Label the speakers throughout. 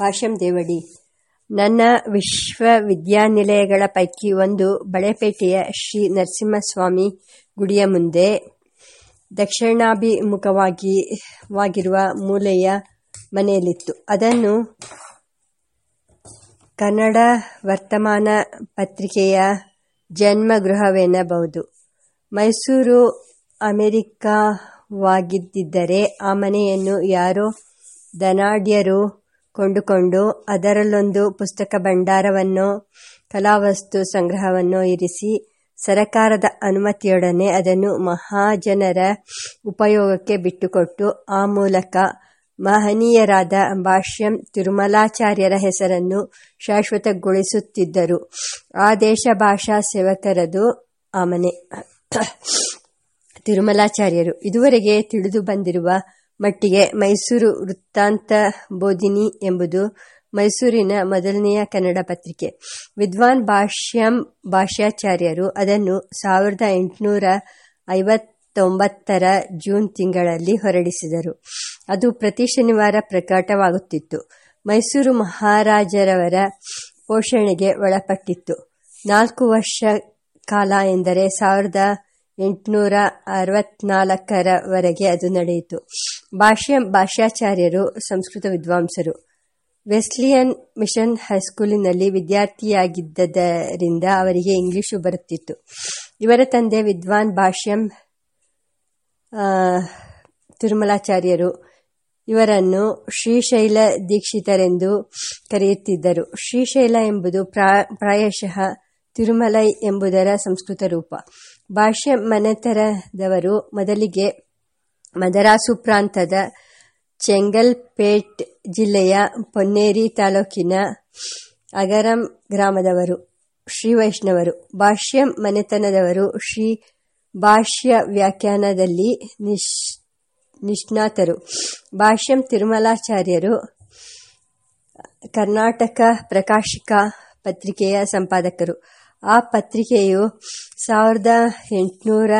Speaker 1: ಭಾಷ್ಯಂ ದೇವಡಿ. ನನ್ನ ವಿಶ್ವವಿದ್ಯಾನಿಲಯಗಳ ಪೈಕಿ ಒಂದು ಬಳೆಪೇಟೆಯ ಶ್ರೀ ನರಸಿಂಹಸ್ವಾಮಿ ಗುಡಿಯ ಮುಂದೆ ದಕ್ಷಿಣಾಭಿಮುಖವಾಗಿ ವಾಗಿರುವ ಮೂಲೆಯ ಮನೆಯಲ್ಲಿತ್ತು. ಅದನ್ನು ಕನ್ನಡ ವರ್ತಮಾನ ಪತ್ರಿಕೆಯ ಜನ್ಮಗೃಹವೆನ್ನಬಹುದು. ಮೈಸೂರು ಅಮೆರಿಕವಾಗಿದ್ದರೆ ಆ ಮನೆಯನ್ನು ಯಾರೋ ಧನಾಢ್ಯರು ಕೊಂಡುಕೊಂಡು ಅದರಲ್ಲೊಂದು ಪುಸ್ತಕ ಭಂಡಾರವನ್ನೋ, ಕಲಾವಸ್ತು ಸಂಗ್ರಹವನ್ನೋ ಇರಿಸಿ, ಸರಕಾರದ ಅನುಮತಿಯೊಡನೆ ಅದನ್ನು ಮಹಾಜನರ ಉಪಯೋಗಕ್ಕೆ ಬಿಟ್ಟುಕೊಟ್ಟು, ಆ ಮೂಲಕ ಮಹನೀಯರಾದ ಭಾಷ್ಯಂ ತಿರುಮಲಾಚಾರ್ಯರ ಹೆಸರನ್ನು ಶಾಶ್ವತಗೊಳಿಸುತ್ತಿದ್ದರು. ಆ ದೇಶ ಭಾಷಾ ಸೇವಕರದು ಆ ಮನೆ ತಿರುಮಲಾಚಾರ್ಯರು. ಇದುವರೆಗೆ ತಿಳಿದು ಬಂದಿರುವ ಮಟ್ಟಿಗೆ ಮೈಸೂರು ವೃತ್ತಾಂತ ಬೋಧಿನಿ ಎಂಬುದು ಮೈಸೂರಿನ ಮೊದಲನೆಯ ಕನ್ನಡ ಪತ್ರಿಕೆ. ವಿದ್ವಾನ್ ಭಾಷ್ಯಂ ಭಾಷ್ಯಾಚಾರ್ಯರು ಅದನ್ನು ಸಾವಿರದ ಎಂಟುನೂರ ಐವತ್ತೊಂಬತ್ತರ ಜೂನ್ ತಿಂಗಳಲ್ಲಿ ಹೊರಡಿಸಿದರು. ಅದು ಪ್ರತಿ ಶನಿವಾರ ಪ್ರಕಟವಾಗುತ್ತಿತ್ತು. ಮೈಸೂರು ಮಹಾರಾಜರವರ ಪೋಷಣೆಗೆ ಒಳಪಟ್ಟಿತ್ತು. ನಾಲ್ಕು ವರ್ಷ ಕಾಲ ಎಂದರೆ ಸಾವಿರದ ಎಂಟುನೂರ ಅರವತ್ನಾಲ್ಕರವರೆಗೆ ಅದು ನಡೆಯಿತು. ಭಾಷ್ಯಂ, ಭಾಷ್ಯಾಚಾರ್ಯರು, ಸಂಸ್ಕೃತ ವಿದ್ವಾಂಸರು. ವೆಸ್ಲಿಯನ್ ಮಿಷನ್ ಹೈಸ್ಕೂಲಿನಲ್ಲಿ ವಿದ್ಯಾರ್ಥಿಯಾಗಿದ್ದರಿಂದ ಅವರಿಗೆ ಇಂಗ್ಲಿಷು ಬರುತ್ತಿತ್ತು. ಇವರ ತಂದೆ ವಿದ್ವಾನ್ ಭಾಷ್ಯಂ ತಿರುಮಲಾಚಾರ್ಯರು. ಇವರನ್ನು ಶ್ರೀಶೈಲ ದೀಕ್ಷಿತರೆಂದು ಕರೆಯುತ್ತಿದ್ದರು. ಶ್ರೀಶೈಲ ಎಂಬುದು ಪ್ರಾಯಶಃ ತಿರುಮಲೈ ಎಂಬುದರ ಸಂಸ್ಕೃತ ರೂಪ. ಭಾಷ್ಯ ಮನೆತರದವರು ಮೊದಲಿಗೆ ಮದರಾಸು ಪ್ರಾಂತದ ಚೆಂಗಲ್ಪೇಟ್ ಜಿಲ್ಲೆಯ ಪೊನ್ನೇರಿ ತಾಲೂಕಿನ ಅಗರಂ ಗ್ರಾಮದವರು, ಶ್ರೀ ವೈಷ್ಣವರು. ಭಾಷ್ಯ ಮನೆತನದವರು ಶ್ರೀ ಭಾಷ್ಯ ವ್ಯಾಖ್ಯಾನದಲ್ಲಿ ನಿಶ್, ನಿಷ್ಣಾತರು. ಭಾಷ್ಯಂ ತಿರುಮಲಾಚಾರ್ಯರು, ಕರ್ನಾಟಕ ಪ್ರಕಾಶಿಕ ಪತ್ರಿಕೆಯ ಸಂಪಾದಕರು. ಆ ಪತ್ರಿಕೆಯು ಸಾವಿರದ ಎಂಟುನೂರ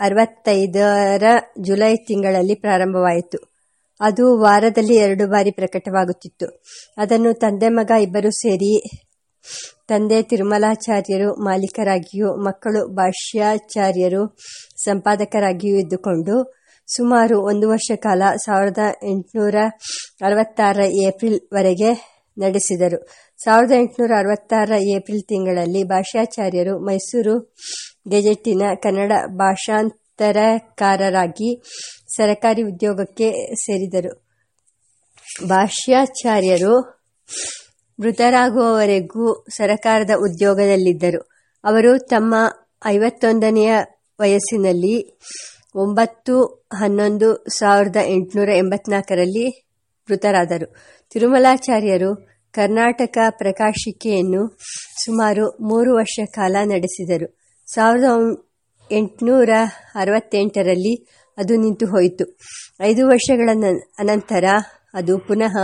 Speaker 1: ಅರವತ್ತೈದರ ಜುಲೈ ತಿಂಗಳಲ್ಲಿ ಪ್ರಾರಂಭವಾಯಿತು. ಅದು ವಾರದಲ್ಲಿ ಎರಡು ಬಾರಿ ಪ್ರಕಟವಾಗುತ್ತಿತ್ತು. ಅದನ್ನು ತಂದೆ ಮಗ ಇಬ್ಬರು ಸೇರಿ, ತಂದೆ ತಿರುಮಲಾಚಾರ್ಯರು ಮಾಲೀಕರಾಗಿಯೂ, ಮಕ್ಕಳು ಭಾಷ್ಯಾಚಾರ್ಯರು ಸಂಪಾದಕರಾಗಿಯೂ ಇದ್ದುಕೊಂಡು, ಸುಮಾರು ಒಂದು ವರ್ಷ ಕಾಲ ಸಾವಿರದ ಎಂಟುನೂರ ಅರವತ್ತಾರ ಏಪ್ರಿಲ್ ವರೆಗೆ ನಡೆಸಿದರು. ಸಾವಿರದ ಎಂಟುನೂರ ಅರವತ್ತಾರ ಏಪ್ರಿಲ್ ತಿಂಗಳಲ್ಲಿ ಭಾಷಾಚಾರ್ಯರು ಮೈಸೂರು ಗೆಜೆಟಿನ ಕನ್ನಡ ಭಾಷಾಂತರಕಾರರಾಗಿ ಸರಕಾರಿ ಉದ್ಯೋಗಕ್ಕೆ ಸೇರಿದರು. ಭಾಷ್ಯಾಚಾರ್ಯರು ಮೃತರಾಗುವವರೆಗೂ ಸರಕಾರದ ಉದ್ಯೋಗದಲ್ಲಿದ್ದರು. ಅವರು ತಮ್ಮ ಐವತ್ತೊಂದನೆಯ ವಯಸ್ಸಿನಲ್ಲಿ ಒಂಬತ್ತು ಹನ್ನೊಂದು ಸಾವಿರದ ಎಂಟುನೂರ ಎಂಬತ್ನಾಲ್ಕರಲ್ಲಿ ಮೃತರಾದರು ತಿರುಮಲಾಚಾರ್ಯರು ಕರ್ನಾಟಕ ಪ್ರಕಾಶಿಕೆಯನ್ನು ಸುಮಾರು ಮೂರು ವರ್ಷ ಕಾಲ ನಡೆಸಿದರು. ಸಾವಿರದ ಎಂಟುನೂರ ಅರವತ್ತೆಂಟರಲ್ಲಿ ಅದು ನಿಂತು ಹೋಯಿತು. ಐದು ವರ್ಷಗಳ ಅನಂತರ ಅದು ಪುನಃ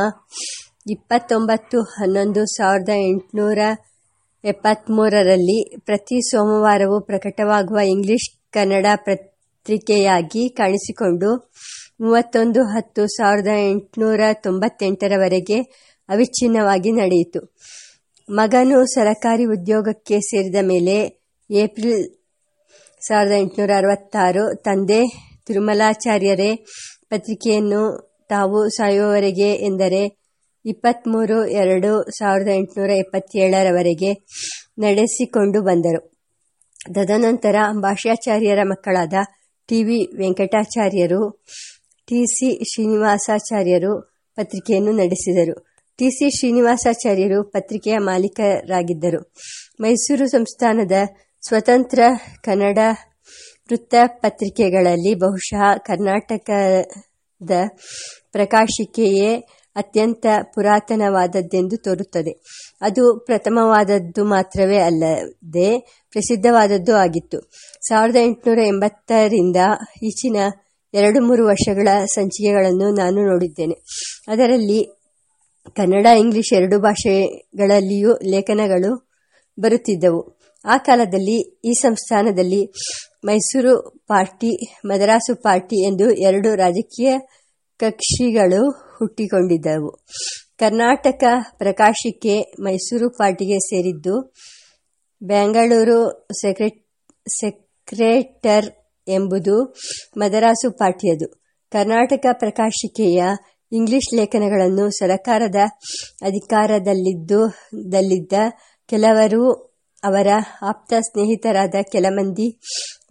Speaker 1: ಇಪ್ಪತ್ತೊಂಬತ್ತು ಹನ್ನೊಂದು ಸಾವಿರದ ಎಂಟುನೂರ ಎಪ್ಪತ್ತ್ಮೂರರಲ್ಲಿ ಪ್ರತಿ ಸೋಮವಾರವೂ ಪ್ರಕಟವಾಗುವ ಇಂಗ್ಲಿಷ್ ಕನ್ನಡ ಪತ್ರಿಕೆಯಾಗಿ ಕಾಣಿಸಿಕೊಂಡು ಮೂವತ್ತೊಂದು ಹತ್ತು ಸಾವಿರದ ಎಂಟುನೂರ ತೊಂಬತ್ತೆಂಟರವರೆಗೆ ಅವಿಚ್ಛಿನ್ನವಾಗಿ ನಡೆಯಿತು. ಮಗನು ಸರಕಾರಿ ಉದ್ಯೋಗಕ್ಕೆ ಸೇರಿದ ಮೇಲೆ ಏಪ್ರಿಲ್ ಸಾವಿರದ ಎಂಟುನೂರ ಅರವತ್ತಾರು ತಂದೆ ತಿರುಮಲಾಚಾರ್ಯರೇ ಪತ್ರಿಕೆಯನ್ನು ತಾವು ಸಾಯುವವರೆಗೆ ಎಂದರೆ ಇಪ್ಪತ್ತ್ಮೂರು ಎರಡು ಸಾವಿರದ ಎಂಟುನೂರ ಎಪ್ಪತ್ತೇಳರವರೆಗೆ ನಡೆಸಿಕೊಂಡು ಬಂದರು. ತದನಂತರ ಭಾಷ್ಯಾಚಾರ್ಯರ ಮಕ್ಕಳಾದ ಟಿ ವಿ ವೆಂಕಟಾಚಾರ್ಯರು ಟಿ ಸಿ ಶ್ರೀನಿವಾಸಾಚಾರ್ಯರು ಪತ್ರಿಕೆಯನ್ನು ನಡೆಸಿದರು. ಟಿ ಸಿ ಶ್ರೀನಿವಾಸಾಚಾರ್ಯರು ಪತ್ರಿಕೆಯ ಮಾಲೀಕರಾಗಿದ್ದರು. ಮೈಸೂರು ಸಂಸ್ಥಾನದ ಸ್ವತಂತ್ರ ಕನ್ನಡ ವೃತ್ತಪತ್ರಿಕೆಗಳಲ್ಲಿ ಬಹುಶಃ ಕರ್ನಾಟಕದ ಪ್ರಕಾಶಿಕೆಯೇ ಅತ್ಯಂತ ಪುರಾತನವಾದದ್ದೆಂದು ತೋರುತ್ತದೆ. ಅದು ಪ್ರಥಮವಾದದ್ದು ಮಾತ್ರವೇ ಅಲ್ಲದೆ ಪ್ರಸಿದ್ಧವಾದದ್ದು ಆಗಿತ್ತು. ಸಾವಿರದ ಎಂಟುನೂರ ಎಂಬತ್ತರಿಂದ ಈಚಿನ ಎರಡು ಮೂರು ವರ್ಷಗಳ ಸಂಚಿಕೆಗಳನ್ನು ನಾನು ನೋಡಿದ್ದೇನೆ. ಅದರಲ್ಲಿ ಕನ್ನಡ, ಇಂಗ್ಲಿಷ್ ಎರಡು ಭಾಷೆಗಳಲ್ಲಿಯೂ ಲೇಖನಗಳು ಬರುತ್ತಿದ್ದವು. ಆ ಕಾಲದಲ್ಲಿ ಈ ಸಂಸ್ಥಾನದಲ್ಲಿ ಮೈಸೂರು ಪಾರ್ಟಿ, ಮದರಾಸು ಪಾರ್ಟಿ ಎಂದು ಎರಡು ರಾಜಕೀಯ ಕಕ್ಷಿಗಳು ಹುಟ್ಟಿಕೊಂಡಿದ್ದವು. ಕರ್ನಾಟಕ ಪ್ರಕಾಶಿಕೆ ಮೈಸೂರು ಪಾರ್ಟಿಗೆ ಸೇರಿದ್ದು, ಬೆಂಗಳೂರು ಸೆಕ್ರೇಟರ್ ಎಂಬುದು ಮದರಾಸು ಪಾರ್ಟಿಯದು ಕರ್ನಾಟಕ ಪ್ರಕಾಶಿಕೆಯ ಇಂಗ್ಲಿಷ್ ಲೇಖನಗಳನ್ನು ಸರಕಾರದ ಅಧಿಕಾರದಲ್ಲಿದ್ದು, ದಲ್ಲಿದ್ದ ಕೆಲವರು ಅವರ ಆಪ್ತ ಸ್ನೇಹಿತರಾದ ಕೆಲ ಮಂದಿ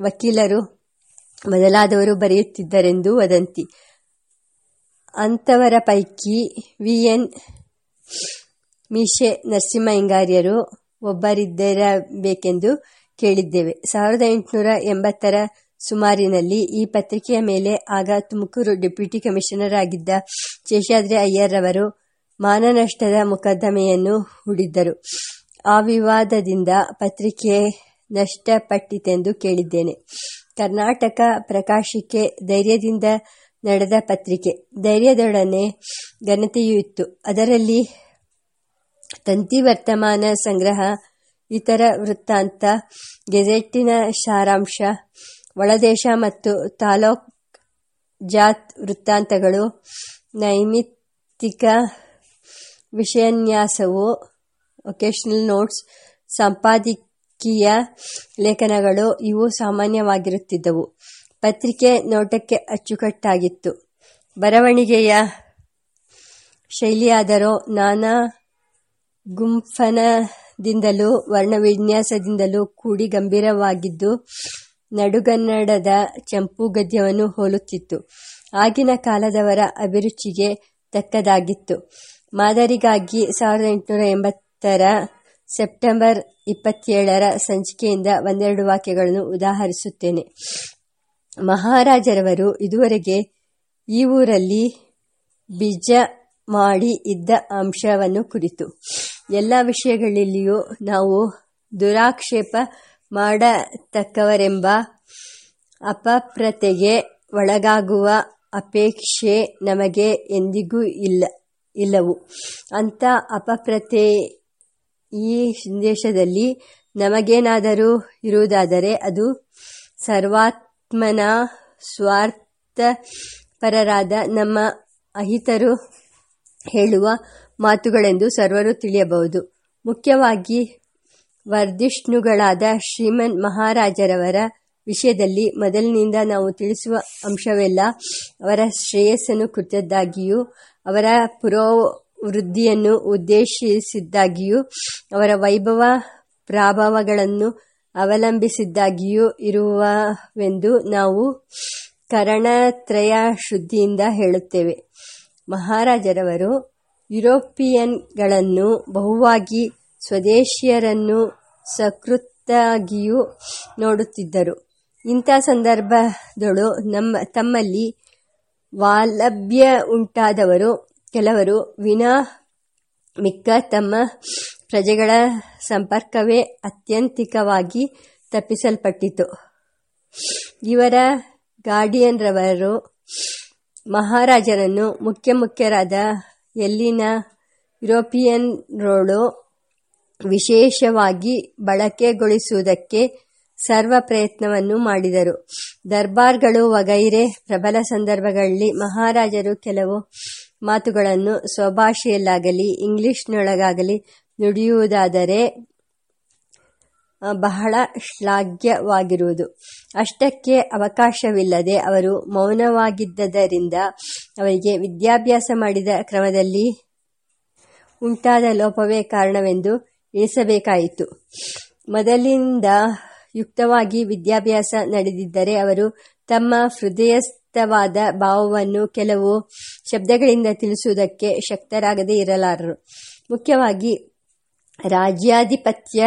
Speaker 1: ವಕೀಲರು ಮೊದಲಾದವರು ಬರೆಯುತ್ತಿದ್ದರೆಂದು ವದಂತಿ. ಅಂಥವರ ಪೈಕಿ ವಿ. ಎನ್. ಮೀಶೆ ನರಸಿಂಹಯ್ಯಂಗಾರ್ಯರು ಒಬ್ಬರಿದ್ದಿರಬೇಕೆಂದು ಕೇಳಿದ್ದೇವೆ. ಸಾವಿರದ ಎಂಟುನೂರ ಎಂಬತ್ತರ ಸುಮಾರಿನಲ್ಲಿ ಈ ಪತ್ರಿಕೆಯ ಮೇಲೆ ಆಗ ತುಮಕೂರು ಡೆಪ್ಯೂಟಿ ಕಮಿಷನರ್ ಆಗಿದ್ದ ಶೇಷಾದ್ರಿ ಅಯ್ಯರ್ರವರು ಮಾನನಷ್ಟದ ಮೊಕದ್ದಮೆಯನ್ನು ಹೂಡಿದ್ದರು. ಆ ವಿವಾದದಿಂದ ಪತ್ರಿಕೆ ನಷ್ಟಪಟ್ಟಿತೆಂದು ಕೇಳಿದ್ದೇನೆ. ಕರ್ನಾಟಕ ಪ್ರಕಾಶಕ್ಕೆ ಧೈರ್ಯದಿಂದ ನಡೆದ ಪತ್ರಿಕೆ. ಧೈರ್ಯದೊಡನೆ ಘನತೆಯೂ ಇತ್ತು. ಅದರಲ್ಲಿ ತಂತಿ ವರ್ತಮಾನ ಸಂಗ್ರಹ, ಇತರ ವೃತ್ತಾಂತ ಗೆಜೆಟ್ಟಿನ ಸಾರಾಂಶ ಒಳದೇಶ ಮತ್ತು ತಾಲೂಕ್ ಜಾತ್ ವೃತ್ತಾಂತಗಳು, ನೈಮಿತ್ತಿಕ ವಿಷಯನ್ಯಾಸವು ಒಕೇಶನಲ್ ನೋಟ್ಸ್ ಸಂಪಾದಕೀಯ ಲೇಖನಗಳು, ಇವು ಸಾಮಾನ್ಯವಾಗಿರುತ್ತಿದ್ದವು. ಪತ್ರಿಕೆ ನೋಟಕ್ಕೆ ಅಚ್ಚುಕಟ್ಟಾಗಿತ್ತು. ಬರವಣಿಗೆಯ ಶೈಲಿಯಾದರೂ ನಾನಾ ಗುಂಫನದಿಂದಲೂ, ವರ್ಣವಿನ್ಯಾಸದಿಂದಲೂ ಕೂಡಿ ಗಂಭೀರವಾಗಿದ್ದು ನಡುಗನ್ನಡದ ಚಂಪು ಗದ್ಯವನ್ನು ಹೋಲುತ್ತಿತ್ತು. ಆಗಿನ ಕಾಲದವರ ಅಭಿರುಚಿಗೆ ತಕ್ಕದಾಗಿತ್ತು. ಮಾದರಿಗಾಗಿ ಸಾವಿರದ ಎಂಟುನೂರ ಎಂಬತ್ತರ ಸೆಪ್ಟೆಂಬರ್ ಇಪ್ಪತ್ತೇಳರ ಸಂಚಿಕೆಯಿಂದ ಒಂದೆರಡು ವಾಕ್ಯಗಳನ್ನು ಉದಾಹರಿಸುತ್ತೇನೆ. ಮಹಾರಾಜರವರು ಇದುವರೆಗೆ ಈ ಊರಲ್ಲಿ ಬೀಜ ಮಾಡಿ ಇದ್ದ ಅಂಶವನ್ನು ಕುರಿತು. ಎಲ್ಲ ವಿಷಯಗಳಲ್ಲಿಯೂ ನಾವು ದುರಾಕ್ಷೇಪ ಮಾಡತಕ್ಕವರೆಂಬ ಅಪಪ್ರತೆಗೆ ಒಳಗಾಗುವ ಅಪೇಕ್ಷೆ ನಮಗೆ ಎಂದಿಗೂ ಇಲ್ಲ, ಇಲ್ಲವು. ಅಂಥ ಅಪಪ್ರತೆ ಈ ಸಂದೇಶದಲ್ಲಿ ನಮಗೇನಾದರೂ ಇರುವುದಾದರೆ ಅದು ಸರ್ವಾತ್ಮನ ಸ್ವಾರ್ಥಪರರಾದ ನಮ್ಮ ಅಹಿತರು ಹೇಳುವ ಮಾತುಗಳೆಂದು ಸರ್ವರು ತಿಳಿಯಬಹುದು. ಮುಖ್ಯವಾಗಿ ವರ್ಧಿಷ್ಣುಗಳಾದ ಶ್ರೀಮನ್ ಮಹಾರಾಜರವರ ವಿಷಯದಲ್ಲಿ ಮೊದಲಿನಿಂದ ನಾವು ತಿಳಿಸುವ ಅಂಶವೆಲ್ಲ ಅವರ ಶ್ರೇಯಸ್ಸನ್ನು ಕುರಿತದ್ದಾಗಿಯೂ, ಅವರ ಪುರೋವೃದ್ಧಿಯನ್ನು ಉದ್ದೇಶಿಸಿದ್ದಾಗಿಯೂ, ಅವರ ವೈಭವ ಪ್ರಭಾವಗಳನ್ನು ಅವಲಂಬಿಸಿದ್ದಾಗಿಯೂ ಇರುವವೆಂದು ನಾವು ಕರಣತ್ರಯ ಶುದ್ಧಿಯಿಂದ ಹೇಳುತ್ತೇವೆ. ಮಹಾರಾಜರವರು ಯುರೋಪಿಯನ್ಗಳನ್ನು ಬಹುವಾಗಿ ಸ್ವದೇಶಿಯರನ್ನು ಸಕೃತ್ತಾಗಿಯೂ ನೋಡುತ್ತಿದ್ದರು. ಇಂಥ ಸಂದರ್ಭದಳು ನಮ್ಮ, ತಮ್ಮಲ್ಲಿ ವಾಲಭ್ಯ ಉಂಟಾದವರು ಕೆಲವರು. ವಿನಾ ಮಿಕ್ಕ ತಮ್ಮ ಪ್ರಜೆಗಳ ಸಂಪರ್ಕವೇ ಅತ್ಯಂತಿಕವಾಗಿ ತಪ್ಪಿಸಲ್ಪಟ್ಟಿತು. ಇವರ ಗಾರ್ಡಿಯನ್ರವರು ಮಹಾರಾಜರನ್ನು ಮುಖ್ಯ ಮುಖ್ಯರಾದ ಎಲ್ಲಿನ ಯುರೋಪಿಯನ್ರೋಳು ವಿಶೇಷವಾಗಿ ಬಳಕೆಗೊಳಿಸುವುದಕ್ಕೆ ಸರ್ವ ಪ್ರಯತ್ನವನ್ನು ಮಾಡಿದರು. ದರ್ಬಾರ್ಗಳು ವಗೈರೆ ಪ್ರಬಲ ಸಂದರ್ಭಗಳಲ್ಲಿ ಮಹಾರಾಜರು ಕೆಲವು ಮಾತುಗಳನ್ನು ಸ್ವಭಾಷೆಯಲ್ಲಾಗಲಿ, ಇಂಗ್ಲಿಷ್ನೊಳಗಾಗಲಿ ನುಡಿಯುವುದಾದರೆ, ಬಹಳ ಶ್ಲಾಘ್ಯವಾಗಿರುವುದು. ಅಷ್ಟಕ್ಕೆ ಅವಕಾಶವಿಲ್ಲದೆ ಅವರು ಮೌನವಾಗಿದ್ದರಿಂದ ಅವರಿಗೆ ವಿದ್ಯಾಭ್ಯಾಸ ಮಾಡಿದ ಕ್ರಮದಲ್ಲಿ ಉಂಟಾದ ಲೋಪವೇ ಕಾರಣವೆಂದು ಎಣಿಸಬೇಕಾಯಿತು ಮೊದಲಿಂದ ಯುಕ್ತವಾಗಿ ವಿದ್ಯಾಭ್ಯಾಸ ನಡೆದಿದ್ದರೆ ಅವರು ತಮ್ಮ ಹೃದಯಸ್ಥವಾದ ಭಾವವನ್ನು ಕೆಲವು ಶಬ್ದಗಳಿಂದ ತಿಳಿಸುವುದಕ್ಕೆ ಶಕ್ತರಾಗದೇ ಇರಲಾರರು. ಮುಖ್ಯವಾಗಿ ರಾಜ್ಯಾಧಿಪತ್ಯ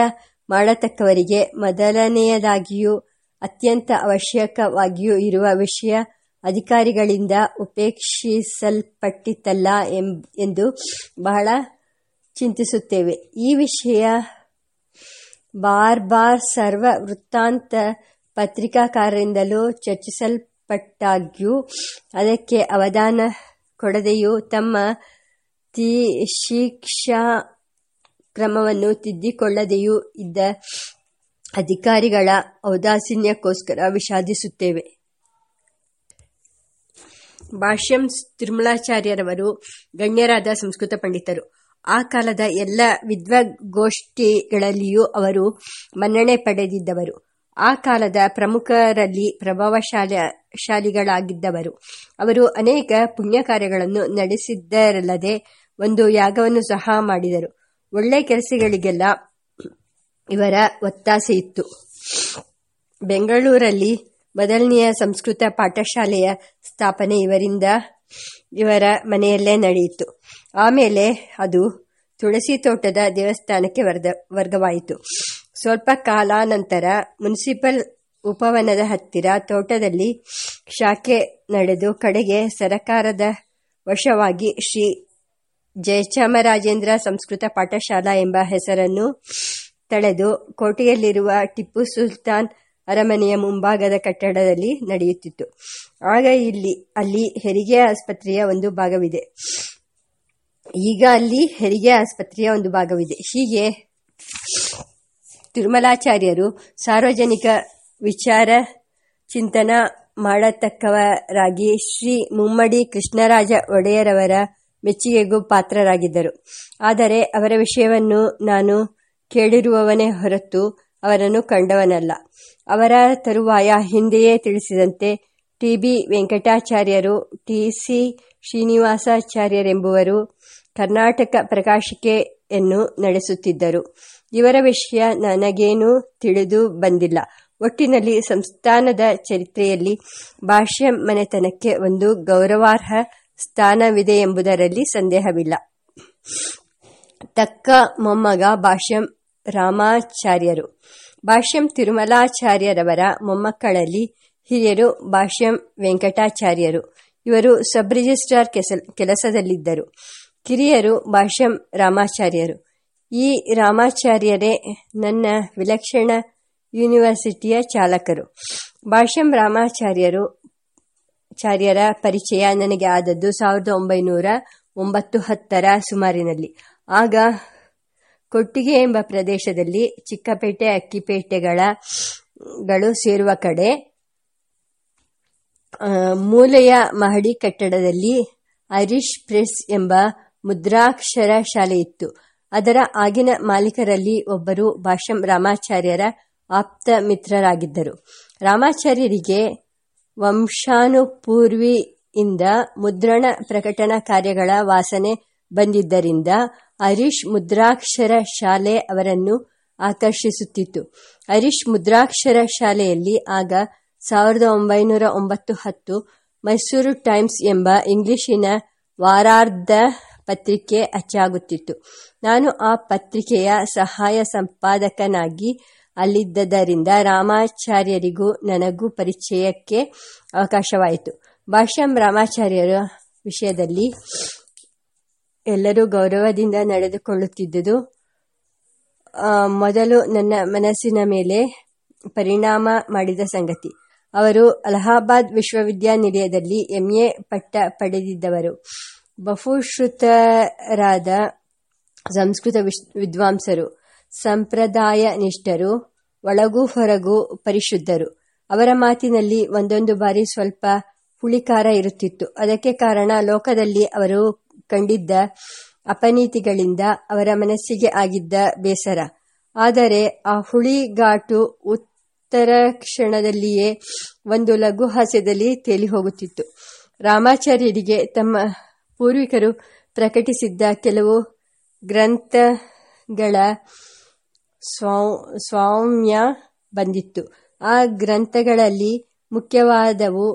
Speaker 1: ಮಾಡತಕ್ಕವರಿಗೆ ಮೊದಲನೆಯದಾಗಿಯೂ ಅತ್ಯಂತ ಅವಶ್ಯಕವಾಗಿಯೂ ಇರುವ ವಿಷಯ ಅಧಿಕಾರಿಗಳಿಂದ ಉಪೇಕ್ಷಿಸಲ್ಪಟ್ಟಿತಲ್ಲ ಎಂದು ಬಹಳ ಚಿಂತಿಸುತ್ತೇವೆ. ಈ ವಿಷಯ ಬಾರ್ ಬಾರ್ ಸರ್ವ ವೃತ್ತಾಂತ ಪತ್ರಿಕಾಕಾರರಿಂದಲೂ ಚರ್ಚಿಸಲ್ಪಟ್ಟಾಗ್ಯೂ, ಅದಕ್ಕೆ ಅವಧಾನ ಕೊಡದೆಯೂ ತಮ್ಮ ಶಿಕ್ಷಾ ಕ್ರಮವನ್ನು ತಿದ್ದಿಕೊಳ್ಳದೆಯೂ ಇದ್ದ ಅಧಿಕಾರಿಗಳ ಔದಾಸೀನ್ಯಕ್ಕೋಸ್ಕರ ವಿಷಾದಿಸುತ್ತೇವೆ. ಭಾಷ್ಯಂ ತಿರುಮಲಾಚಾರ್ಯರವರು ಗಣ್ಯರಾದ ಸಂಸ್ಕೃತ ಪಂಡಿತರು. ಆ ಕಾಲದ ಎಲ್ಲ ವಿದ್ವಗೋಷ್ಠಿಗಳಲ್ಲಿಯೂ ಅವರು ಮನ್ನಣೆ ಪಡೆದಿದ್ದವರು. ಆ ಕಾಲದ ಪ್ರಮುಖರಲ್ಲಿ ಪ್ರಭಾವಶಾಲ, ಶಾಲಿಗಳಾಗಿದ್ದವರು. ಅವರು ಅನೇಕ ಪುಣ್ಯ ಕಾರ್ಯಗಳನ್ನು ನಡೆಸಿದ್ದರಲ್ಲದೆ ಒಂದು ಯಾಗವನ್ನು ಸಹ ಮಾಡಿದರು. ಒಳ್ಳೆ ಕೆಲಸಗಳಿಗೆಲ್ಲ ಇವರ ಒತ್ತಾಸೆ ಇತ್ತು. ಬೆಂಗಳೂರಲ್ಲಿ ಮೊದಲನೆಯ ಸಂಸ್ಕೃತ ಪಾಠಶಾಲೆಯ ಸ್ಥಾಪನೆ ಇವರಿಂದ ಇವರ ಮನೆಯಲ್ಲೇ ನಡೆಯಿತು. ಆಮೇಲೆ ಅದು ತುಳಸಿ ತೋಟದ ದೇವಸ್ಥಾನಕ್ಕೆ ವರ್ಗ ವರ್ಗವಾಯಿತು. ಸ್ವಲ್ಪ ಕಾಲಾನಂತರ ಮುನ್ಸಿಪಲ್ ಉಪವನದ ಹತ್ತಿರ ತೋಟದಲ್ಲಿ ಶಾಖೆ ನಡೆದು ಕಡೆಗೆ ಸರಕಾರದ ವಶವಾಗಿ ಶ್ರೀ ಜಯಚಾಮರಾಜೇಂದ್ರ ಸಂಸ್ಕೃತ ಪಾಠಶಾಲಾ ಎಂಬ ಹೆಸರನ್ನು ತಳೆದು ಕೋಟೆಯಲ್ಲಿರುವ ಟಿಪ್ಪು ಸುಲ್ತಾನ್ ಅರಮನೆಯ ಮುಂಭಾಗದ ಕಟ್ಟಡದಲ್ಲಿ ನಡೆಯುತ್ತಿತ್ತು. ಆಗ ಇಲ್ಲಿ, ಅಲ್ಲಿ ಹೆರಿಗೆ ಆಸ್ಪತ್ರೆಯ ಒಂದು ಭಾಗವಿದೆ. ಈಗ ಅಲ್ಲಿ ಹೆರಿಗೆ ಆಸ್ಪತ್ರೆಯ ಒಂದು ಭಾಗವಿದೆ. ಹೀಗೆ ತಿರುಮಲಾಚಾರ್ಯರು ಸಾರ್ವಜನಿಕ ವಿಚಾರ, ಚಿಂತನ ಮಾಡತಕ್ಕವರಾಗಿ ಶ್ರೀ ಮುಮ್ಮಡಿ ಕೃಷ್ಣರಾಜ ಒಡೆಯರವರ ಮೆಚ್ಚುಗೆಗೂ ಪಾತ್ರರಾಗಿದ್ದರು. ಆದರೆ ಅವರ ವಿಷಯವನ್ನು ನಾನು ಕೇಳಿರುವವನೇ ಹೊರತು ಅವರನ್ನು ಕಂಡವನಲ್ಲ. ಅವರ ತರುವಾಯ ಹಿಂದೆಯೇ ತಿಳಿಸಿದಂತೆ ಟಿ ಬಿ ವೆಂಕಟಾಚಾರ್ಯರು, ಟಿ ಸಿ ಶ್ರೀನಿವಾಸಾಚಾರ್ಯರೆಂಬುವರು ಕರ್ನಾಟಕ ಪ್ರಕಾಶಿಕೆಯನ್ನು ನಡೆಸುತ್ತಿದ್ದರು. ಇವರ ವಿಷಯ ನನಗೇನೂ ತಿಳಿದು ಬಂದಿಲ್ಲ. ಒಟ್ಟಿನಲ್ಲಿ ಸಂಸ್ಥಾನದ ಚರಿತ್ರೆಯಲ್ಲಿ ಭಾಷ್ಯ ಮನೆತನಕ್ಕೆ ಒಂದು ಗೌರವಾರ್ಹ ಸ್ಥಾನವಿದೆ ಎಂಬುದರಲ್ಲಿ ಸಂದೇಹವಿಲ್ಲ. ತಕ್ಕ ಮೊಮ್ಮಗ ಭಾಷ್ಯಂ ರಾಮಾಚಾರ್ಯರು. ಭಾಷ್ಯಂ ತಿರುಮಲಾಚಾರ್ಯರವರ ಮೊಮ್ಮಕ್ಕಳಲ್ಲಿ ಹಿರಿಯರು ಭಾಷ್ಯಂ ವೆಂಕಟಾಚಾರ್ಯರು. ಇವರು ಸಬ್ ರಿಜಿಸ್ಟ್ರಾರ್ ಕೆಲಸದಲ್ಲಿದ್ದರು. ಕಿರಿಯರು ಭಾಷ್ಯಂ ರಾಮಾಚಾರ್ಯರು. ಈ ರಾಮಾಚಾರ್ಯರೇ ನನ್ನ ವಿಲಕ್ಷಣ ಯೂನಿವರ್ಸಿಟಿಯ ಚಾಲಕರು. ಭಾಷ್ಯಂ ರಾಮಾಚಾರ್ಯರು ಚಾರ್ಯರ ಪರಿಚಯ ನನಗೆ ಆದದ್ದು ಸಾವಿರದ ಒಂಬೈನೂರ ಒಂಬತ್ತು ಹತ್ತರ ಸುಮಾರಿನಲ್ಲಿ. ಆಗ ಕೊಟ್ಟಿಗೆ ಎಂಬ ಪ್ರದೇಶದಲ್ಲಿ ಚಿಕ್ಕಪೇಟೆ, ಅಕ್ಕಿಪೇಟೆಗಳ ಗಳು ಸೇರುವ ಕಡೆ ಮೂಲೆಯ ಮಹಡಿ ಕಟ್ಟಡದಲ್ಲಿ ಐರಿಷ್ ಪ್ರೆಸ್ ಎಂಬ ಮುದ್ರಾಕ್ಷರ ಶಾಲೆ ಇತ್ತು. ಅದರ ಆಗಿನ ಮಾಲೀಕರಲ್ಲಿ ಒಬ್ಬರು ಭಾಷಂ ರಾಮಾಚಾರ್ಯರ ಆಪ್ತ ಮಿತ್ರರಾಗಿದ್ದರು. ರಾಮಾಚಾರ್ಯರಿಗೆ ವಂಶಾನುಪೂರ್ವಿಯಿಂದ ಮುದ್ರಣ ಪ್ರಕಟಣ ಕಾರ್ಯಗಳ ವಾಸನೆ ಬಂದಿದ್ದರಿಂದ ಹರೀಶ್ ಮುದ್ರಾಕ್ಷರ ಶಾಲೆ ಅವರನ್ನು ಆಕರ್ಷಿಸುತ್ತಿತ್ತು. ಹರೀಶ್ ಮುದ್ರಾಕ್ಷರ ಶಾಲೆಯಲ್ಲಿ ಆಗ ಸಾವಿರದ ಒಂಬೈನೂರ ಒಂಬತ್ತು ಹತ್ತು ಮೈಸೂರು ಟೈಮ್ಸ್ ಎಂಬ ಇಂಗ್ಲಿಶಿನ ವಾರಾರ್ಧ ಪತ್ರಿಕೆ ಅಚ್ಚಾಗುತ್ತಿತ್ತು. ನಾನು ಆ ಪತ್ರಿಕೆಯ ಸಹಾಯ ಸಂಪಾದಕನಾಗಿ ಅಲ್ಲಿದ್ದರಿಂದ ರಾಮಾಚಾರ್ಯರಿಗೂ ನನಗೂ ಪರಿಚಯಕ್ಕೆ ಅವಕಾಶವಾಯಿತು. ಭಾಷ್ಯಂ ರಾಮಾಚಾರ್ಯರ ವಿಷಯದಲ್ಲಿ ಎಲ್ಲರೂ ಗೌರವದಿಂದ ನಡೆದುಕೊಳ್ಳುತ್ತಿದ್ದುದು. ಮೊದಲು ನನ್ನ ಮನಸ್ಸಿನ ಮೇಲೆ ಪರಿಣಾಮ ಮಾಡಿದ ಸಂಗತಿ. ಅವರು ಅಲಹಾಬಾದ್ ವಿಶ್ವವಿದ್ಯಾನಿಲಯದಲ್ಲಿ ಎಂಎ ಪಟ್ಟ ಪಡೆದಿದ್ದವರು. ಬಹುಶ್ರುತರಾದ ಸಂಸ್ಕೃತ ವಿದ್ವಾಂಸರು ಸಂಪ್ರದಾಯ ನಿಷ್ಠರು ಒಳಗೂ ಹೊರಗೂ ಪರಿಶುದ್ಧರು. ಅವರ ಮಾತಿನಲ್ಲಿ ಒಂದೊಂದು ಬಾರಿ ಸ್ವಲ್ಪ ಹುಳಿಕಾರ ಇರುತ್ತಿತ್ತು. ಅದಕ್ಕೆ ಕಾರಣ ಲೋಕದಲ್ಲಿ ಅವರು ಕಂಡಿದ್ದ ಅಪನೀತಿಗಳಿಂದ ಅವರ ಮನಸ್ಸಿಗೆ ಆಗಿದ್ದ ಬೇಸರ. ಆದರೆ ಆ ಹುಳಿಗಾಟು ಉತ್ತರ ಕ್ಷಣದಲ್ಲಿಯೇ ಒಂದು ಲಘು ಹಾಸ್ಯದಲ್ಲಿ ತೇಲಿ ಹೋಗುತ್ತಿತ್ತು ರಾಮಾಚಾರ್ಯರಿಗೆ ತಮ್ಮ ಪೂರ್ವಿಕರು ಪ್ರಕಟಿಸಿದ್ದ ಕೆಲವು ಗ್ರಂಥಗಳ ಸ್ವಾಮ್ಯ ಬಂದಿತ್ತು. ಆ ಗ್ರಂಥಗಳಲ್ಲಿ ಮುಖ್ಯವಾದವು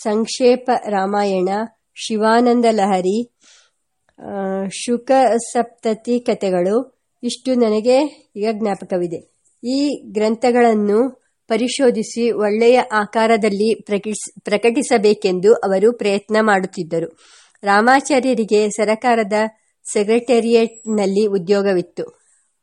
Speaker 1: ಸಂಕ್ಷೇಪ ರಾಮಾಯಣ, ಶಿವಾನಂದ ಲಹರಿ ಶುಕ ಸಪ್ತತಿ ಕತೆಗಳು ಇಷ್ಟು ನನಗೆ ಈಗ ಜ್ಞಾಪಕವಿದೆ. ಈ ಗ್ರಂಥಗಳನ್ನು ಪರಿಶೋಧಿಸಿ ಒಳ್ಳೆಯ ಆಕಾರದಲ್ಲಿ ಪ್ರಕಟಿಸಬೇಕೆಂದು ಅವರು ಪ್ರಯತ್ನ ಮಾಡುತ್ತಿದ್ದರು. ರಾಮಾಚಾರ್ಯರಿಗೆ ಸರಕಾರದ ಸೆಕ್ರೆಟೇರಿಯೇಟ್ನಲ್ಲಿ ಉದ್ಯೋಗವಿತ್ತು.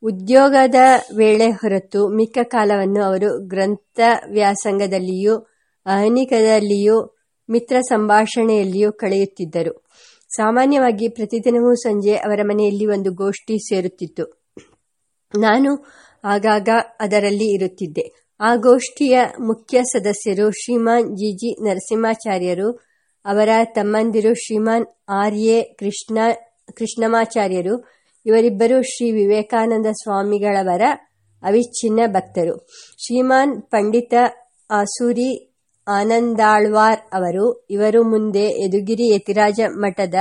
Speaker 1: ಉದ್ಯೋಗದ ವೇಳೆ ಹೊರತು ಮಿಕ್ಕ ಕಾಲವನ್ನು ಅವರು ಗ್ರಂಥ ವ್ಯಾಸಂಗದಲ್ಲಿಯೂ ಅಹನಿಕದಲ್ಲಿಯೂ, ಮಿತ್ರ ಸಂಭಾಷಣೆಯಲ್ಲಿಯೂ ಕಳೆಯುತ್ತಿದ್ದರು. ಸಾಮಾನ್ಯವಾಗಿ ಪ್ರತಿದಿನವೂ ಸಂಜೆ ಅವರ ಮನೆಯಲ್ಲಿ ಒಂದು ಗೋಷ್ಠಿ ಸೇರುತ್ತಿತ್ತು. ನಾನು ಆಗಾಗ ಅದರಲ್ಲಿ ಇರುತ್ತಿದ್ದೆ. ಆ ಗೋಷ್ಠಿಯ ಮುಖ್ಯ ಸದಸ್ಯರು ಶ್ರೀಮಾನ್ ಜಿ ಜಿ ನರಸಿಂಹಾಚಾರ್ಯರು, ಅವರ ತಮ್ಮಂದಿರು ಶ್ರೀಮಾನ್ ಆರ್ ಎ ಕೃಷ್ಣ, ಕೃಷ್ಣಮಾಚಾರ್ಯರು, ಇವರಿಬ್ಬರು ಶ್ರೀ ವಿವೇಕಾನಂದ ಸ್ವಾಮಿಗಳವರ ಅವಿಚ್ಛಿನ್ನ ಭಕ್ತರು. ಶ್ರೀಮಾನ್ ಪಂಡಿತ ಆಸೂರಿ ಆನಂದಾಳ್ವಾರ್ ಅವರು ಇವರು ಮುಂದೆ ಯದುಗಿರಿ ಯತಿರಾಜ ಮಠದ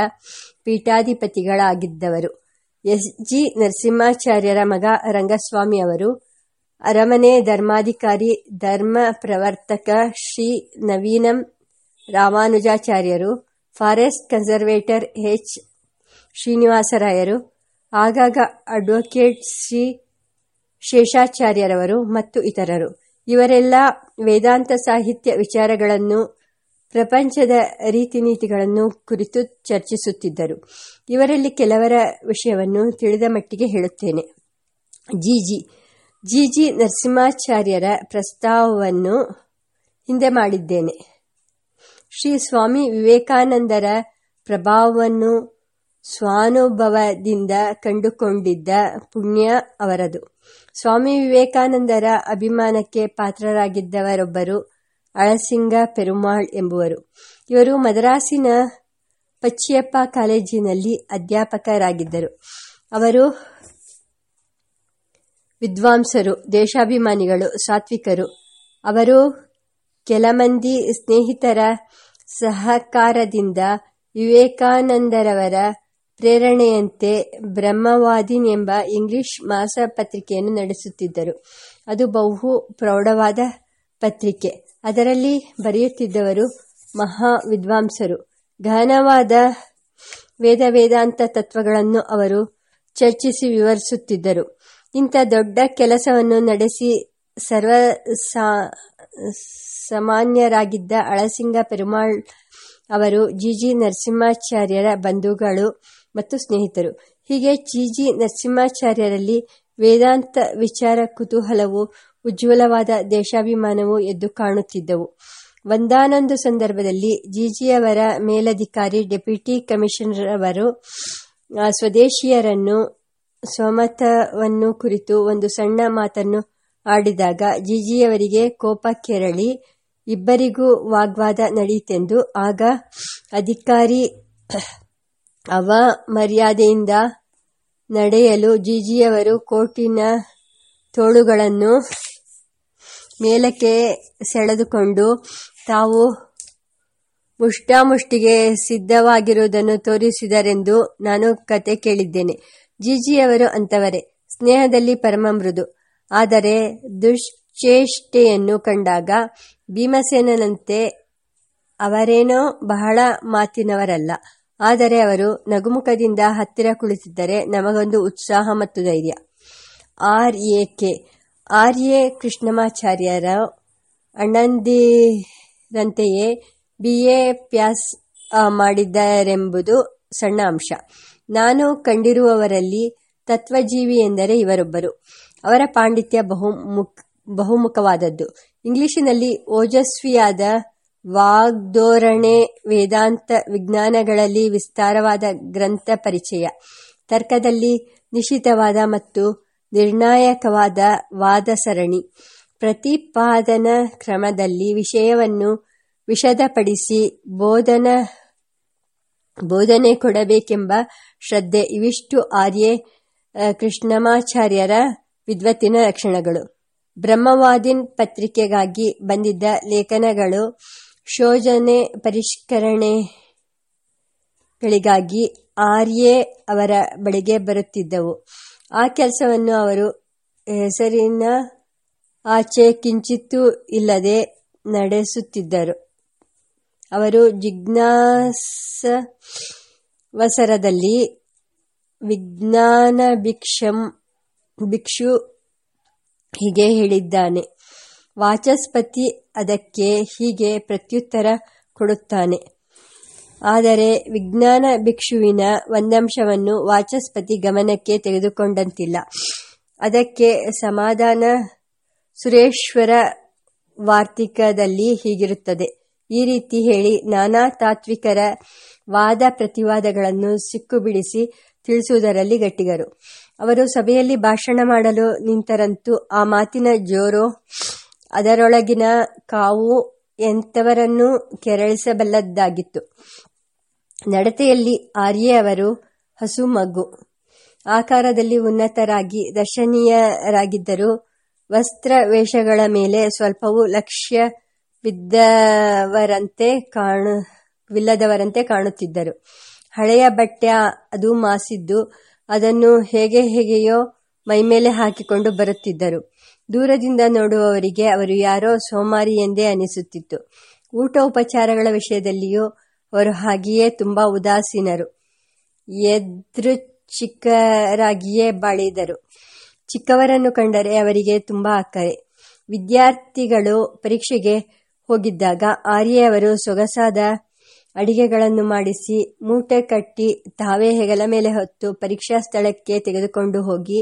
Speaker 1: ಪೀಠಾಧಿಪತಿಗಳಾಗಿದ್ದವರು. ಎಸ್ ಜಿ ನರಸಿಂಹಾಚಾರ್ಯರ ಮಗ ರಂಗಸ್ವಾಮಿ ಅವರು ಅರಮನೆ ಧರ್ಮಾಧಿಕಾರಿ, ಧರ್ಮ ಪ್ರವರ್ತಕ ಶ್ರೀ ನವೀನಂ ರಾಮಾನುಜಾಚಾರ್ಯರು, ಫಾರೆಸ್ಟ್ ಕನ್ಸರ್ವೇಟರ್ ಎಚ್ ಶ್ರೀನಿವಾಸರಾಯರು, ಆಗಾಗ ಅಡ್ವೊಕೇಟ್ ಶ್ರೀ ಶೇಷಾಚಾರ್ಯರವರು ಮತ್ತು ಇತರರು. ಇವರೆಲ್ಲ ವೇದಾಂತ ಸಾಹಿತ್ಯ ವಿಚಾರಗಳನ್ನು, ಪ್ರಪಂಚದ ರೀತಿನೀತಿಗಳನ್ನು ಕುರಿತು ಚರ್ಚಿಸುತ್ತಿದ್ದರು. ಇವರಲ್ಲಿ ಕೆಲವರ ವಿಷಯವನ್ನು ತಿಳಿದ ಮಟ್ಟಿಗೆ ಹೇಳುತ್ತೇನೆ. ಜಿಜಿ ಜಿಜಿ ನರಸಿಂಹಾಚಾರ್ಯರ ಪ್ರಸ್ತಾವವನ್ನು ಹಿಂದೆ ಮಾಡಿದ್ದೇನೆ. ಶ್ರೀ ಸ್ವಾಮಿ ವಿವೇಕಾನಂದರ ಪ್ರಭಾವವನ್ನು, ಸ್ವಾನುಭವದಿಂದ ಕಂಡುಕೊಂಡಿದ್ದ ಪುಣ್ಯ ಅವರದು. ಸ್ವಾಮಿ ವಿವೇಕಾನಂದರ ಅಭಿಮಾನಕ್ಕೆ ಪಾತ್ರರಾಗಿದ್ದವರೊಬ್ಬರು ಅಳಸಿಂಗ ಪೆರುಮಾಳ್ ಎಂಬುವರು. ಇವರು ಮದ್ರಾಸಿನ ಪಚ್ಚಿಯಪ್ಪ ಕಾಲೇಜಿನಲ್ಲಿ ಅಧ್ಯಾಪಕರಾಗಿದ್ದರು. ಅವರು ವಿದ್ವಾಂಸರು, ದೇಶಾಭಿಮಾನಿಗಳು, ಸಾತ್ವಿಕರು. ಅವರು ಕೆಲ ಮಂದಿ ಸ್ನೇಹಿತರ ಸಹಕಾರದಿಂದ ವಿವೇಕಾನಂದರವರ ಪ್ರೇರಣೆಯಂತೆ ಬ್ರಹ್ಮವಾದಿನ್ ಎಂಬ ಇಂಗ್ಲಿಷ್ ಮಾಸಪತ್ರಿಕೆಯನ್ನು ನಡೆಸುತ್ತಿದ್ದರು. ಅದು ಬಹು ಪ್ರೌಢವಾದ ಪತ್ರಿಕೆ. ಅದರಲ್ಲಿ ಬರೆಯುತ್ತಿದ್ದವರು ಮಹಾ ವಿದ್ವಾಂಸರು ಗಹನವಾದ ವೇದ ವೇದಾಂತ ತತ್ವಗಳನ್ನು ಅವರು ಚರ್ಚಿಸಿ ವಿವರಿಸುತ್ತಿದ್ದರು. ಇಂಥ ದೊಡ್ಡ ಕೆಲಸವನ್ನು ನಡೆಸಿ ಸರ್ವ ಸಾಮಾನ್ಯರಾಗಿದ್ದ ಅಳಸಿಂಗ ಪೆರುಮಾಳ್ ಅವರು ಜಿಜಿ ನರಸಿಂಹಾಚಾರ್ಯರ ಬಂಧುಗಳು ಮತ್ತು ಸ್ನೇಹಿತರು. ಹೀಗೆ ಜಿಜಿ ನರಸಿಂಹಾಚಾರ್ಯರಲ್ಲಿ ವೇದಾಂತ ವಿಚಾರ ಕುತೂಹಲವು, ಉಜ್ವಲವಾದ ದೇಶಾಭಿಮಾನವು ಎದ್ದು ಕಾಣುತ್ತಿದ್ದವು. ಒಂದಾನೊಂದು ಸಂದರ್ಭದಲ್ಲಿ ಜಿಜಿಯವರ ಮೇಲಧಿಕಾರಿ ಡೆಪ್ಯೂಟಿ ಕಮಿಷನರ್ ಅವರು ಸ್ವದೇಶಿಯರನ್ನು ಸ್ವಮತವನ್ನು ಕುರಿತು ಒಂದು ಸಣ್ಣ ಮಾತನ್ನು ಆಡಿದಾಗ ಜಿಜಿಯವರಿಗೆ ಕೋಪ ಕೆರಳಿ, ಇಬ್ಬರಿಗೂ ವಾಗ್ವಾದ ನಡೆಯಿತೆಂದು ಆಗ ಅಧಿಕಾರಿ ಅವಮರ್ಯಾದೆಯಿಂದ ನಡೆಯಲು ಜಿಜಿಯವರು ಕೋಟಿನ ತೋಳುಗಳನ್ನು ಮೇಲಕ್ಕೆ ಸೆಳೆದುಕೊಂಡು ತಾವು ಮುಷ್ಟಾಮುಷ್ಟಿಗೆ ಸಿದ್ಧವಾಗಿರುವುದನ್ನು ತೋರಿಸಿದರೆಂದು ನಾನು ಕತೆ ಕೇಳಿದ್ದೇನೆ. ಜಿಜಿಯವರು ಅಂತವರೇ, ಸ್ನೇಹದಲ್ಲಿ ಪರಮ ಮೃದು ಆದರೆ ದುಶ್ಚೇಷ್ಟೆಯನ್ನು ಕಂಡಾಗ ಭೀಮಸೇನಂತೆ ಅವರೇನೋ ಬಹಳ ಮಾತಿನವರಲ್ಲ. ಆದರೆ ಅವರು ನಗುಮುಖದಿಂದ ಹತ್ತಿರ ಕುಳಿತಿದ್ದರೆ ನಮಗೊಂದು ಉತ್ಸಾಹ ಮತ್ತು ಧೈರ್ಯ. R A K, R A ಕೃಷ್ಣಮಾಚಾರ್ಯರ ಅಣ್ಣಂದಿರಂತೆಯೇ ಬಿ ಎ ಪ್ಯಾಸ್ ಮಾಡಿದ್ದಾರೆಂಬುದು ಸಣ್ಣ ಅಂಶ. ನಾನು ಕಂಡಿರುವವರಲ್ಲಿ ತತ್ವಜೀವಿ ಎಂದರೆ ಇವರೊಬ್ಬರು. ಅವರ ಪಾಂಡಿತ್ಯ ಬಹುಮುಖ, ಬಹುಮುಖವಾದದ್ದು. ಇಂಗ್ಲಿಶಿನಲ್ಲಿ ಓಜಸ್ವಿಯಾದ ವಾಗ್ಧೋರಣೆ ವೇದಾಂತ ವಿಜ್ಞಾನಗಳಲ್ಲಿ ವಿಸ್ತಾರವಾದ ಗ್ರಂಥ ಪರಿಚಯ. ತರ್ಕದಲ್ಲಿ ನಿಶ್ಚಿತವಾದ ಮತ್ತು ನಿರ್ಣಾಯಕವಾದ ವಾದ ಸರಣಿ. ಪ್ರತಿಪಾದನ ಕ್ರಮದಲ್ಲಿ ವಿಷಯವನ್ನು ವಿಶದಪಡಿಸಿ ಬೋಧನ, ಬೋಧನೆ ಕೊಡಬೇಕೆಂಬ ಶ್ರದ್ಧೆ ಇವಿಷ್ಟು ಆರ್ಯ ಕೃಷ್ಣಮಾಚಾರ್ಯರ ವಿದ್ವತ್ತಿನ ಲಕ್ಷಣಗಳು. ಬ್ರಹ್ಮವಾದಿನ್ ಪತ್ರಿಕೆಗಾಗಿ ಬಂದಿದ್ದ ಲೇಖನಗಳು ಶೋಧನೆ ಪರಿಷ್ಕರಣೆಗಳಿಗಾಗಿ ಆರ್ಯೆ ಅವರ ಬಳಿಗೆ ಬರುತ್ತಿದ್ದವು. ಆ ಕೆಲಸವನ್ನು ಅವರು ಹೆಸರಿನ ಆಚೆ ಕಿಂಚಿತ್ತೂ ಇಲ್ಲದೆ ನಡೆಸುತ್ತಿದ್ದರು. ಅವರು ಜಿಜ್ಞಾಸವಸರದಲ್ಲಿ ವಿಜ್ಞಾನ ಭಿಕ್ಷಂ ಭಿಕ್ಷು ಹೀಗೆ ಹೇಳಿದ್ದಾನೆ. ವಾಚಸ್ಪತಿ ಅದಕ್ಕೆ ಹೀಗೆ ಪ್ರತ್ಯುತ್ತರ ಕೊಡುತ್ತಾನೆ. ಆದರೆ ವಿಜ್ಞಾನ ಭಿಕ್ಷುವಿನ ಒಂದಂಶವನ್ನು ವಾಚಸ್ಪತಿ ಗಮನಕ್ಕೆ ತೆಗೆದುಕೊಂಡಂತಿಲ್ಲ. ಅದಕ್ಕೆ ಸಮಾಧಾನ ಸುರೇಶ್ವರ ವಾರ್ತಿಕದಲ್ಲಿ ಹೀಗಿರುತ್ತದೆ. ಈ ರೀತಿ ಹೇಳಿ ನಾನಾ ತಾತ್ವಿಕರ ವಾದ ಪ್ರತಿವಾದಗಳನ್ನು ಸಿಕ್ಕು ಬಿಡಿಸಿ ತಿಳಿಸುವುದರಲ್ಲಿ ಗಟ್ಟಿಗರು. ಅವರು ಸಭೆಯಲ್ಲಿ ಭಾಷಣ ಮಾಡಲು ನಿಂತರಂತೂ ಆ ಮಾತಿನ ಜೋರೋ ಅದರೊಳಗಿನ ಕಾವು ಎಂಥವರನ್ನೂ ಕೆರಳಿಸಬಲ್ಲದ್ದಾಗಿತ್ತು. ನಡತೆಯಲ್ಲಿ ಆರ್ಯೆ ಅವರು ಹಸು ಮಗು ಆಕಾರದಲ್ಲಿ ಉನ್ನತರಾಗಿ ದರ್ಶನೀಯರಾಗಿದ್ದರು ವಸ್ತ್ರ ವೇಷಗಳ ಮೇಲೆ ಸ್ವಲ್ಪವೂ ಲಕ್ಷ್ಯ ಬಿದ್ದವರಂತೆ ಕಾಣವಿಲ್ಲದವರಂತೆ ಕಾಣುತ್ತಿದ್ದರು. ಹಳೆಯ ಬಟ್ಟೆ ಅದು ಮಾಸಿದ್ದು, ಅದನ್ನು ಹೇಗೆ ಹೇಗೆಯೋ ಮೈಮೇಲೆ ಹಾಕಿಕೊಂಡು ಬರುತ್ತಿದ್ದರು. ದೂರದಿಂದ ನೋಡುವವರಿಗೆ ಅವರು ಯಾರೋ ಸೋಮಾರಿ ಎಂದೇ ಅನಿಸುತ್ತಿತ್ತು. ಊಟ ಉಪಚಾರಗಳ ವಿಷಯದಲ್ಲಿಯೂ ಅವರು ಹಾಗೆಯೇ ತುಂಬಾ ಉದಾಸೀನರು. ಎದ್ರು ಚಿಕ್ಕರಾಗಿಯೇ ಬಾಳಿದರು. ಚಿಕ್ಕವರನ್ನು ಕಂಡರೆ ಅವರಿಗೆ ತುಂಬಾ ಅಕ್ಕರೆ. ವಿದ್ಯಾರ್ಥಿಗಳು ಪರೀಕ್ಷೆಗೆ ಹೋಗಿದ್ದಾಗ ಆರ್ಯವರು ಸೊಗಸಾದ ಅಡಿಗೆಗಳನ್ನು ಮಾಡಿಸಿ ಮೂಟೆ ಕಟ್ಟಿ ತಾವೇ ಹೆಗಲ ಮೇಲೆ ಹೊತ್ತು ಪರೀಕ್ಷಾ ಸ್ಥಳಕ್ಕೆ ತೆಗೆದುಕೊಂಡು ಹೋಗಿ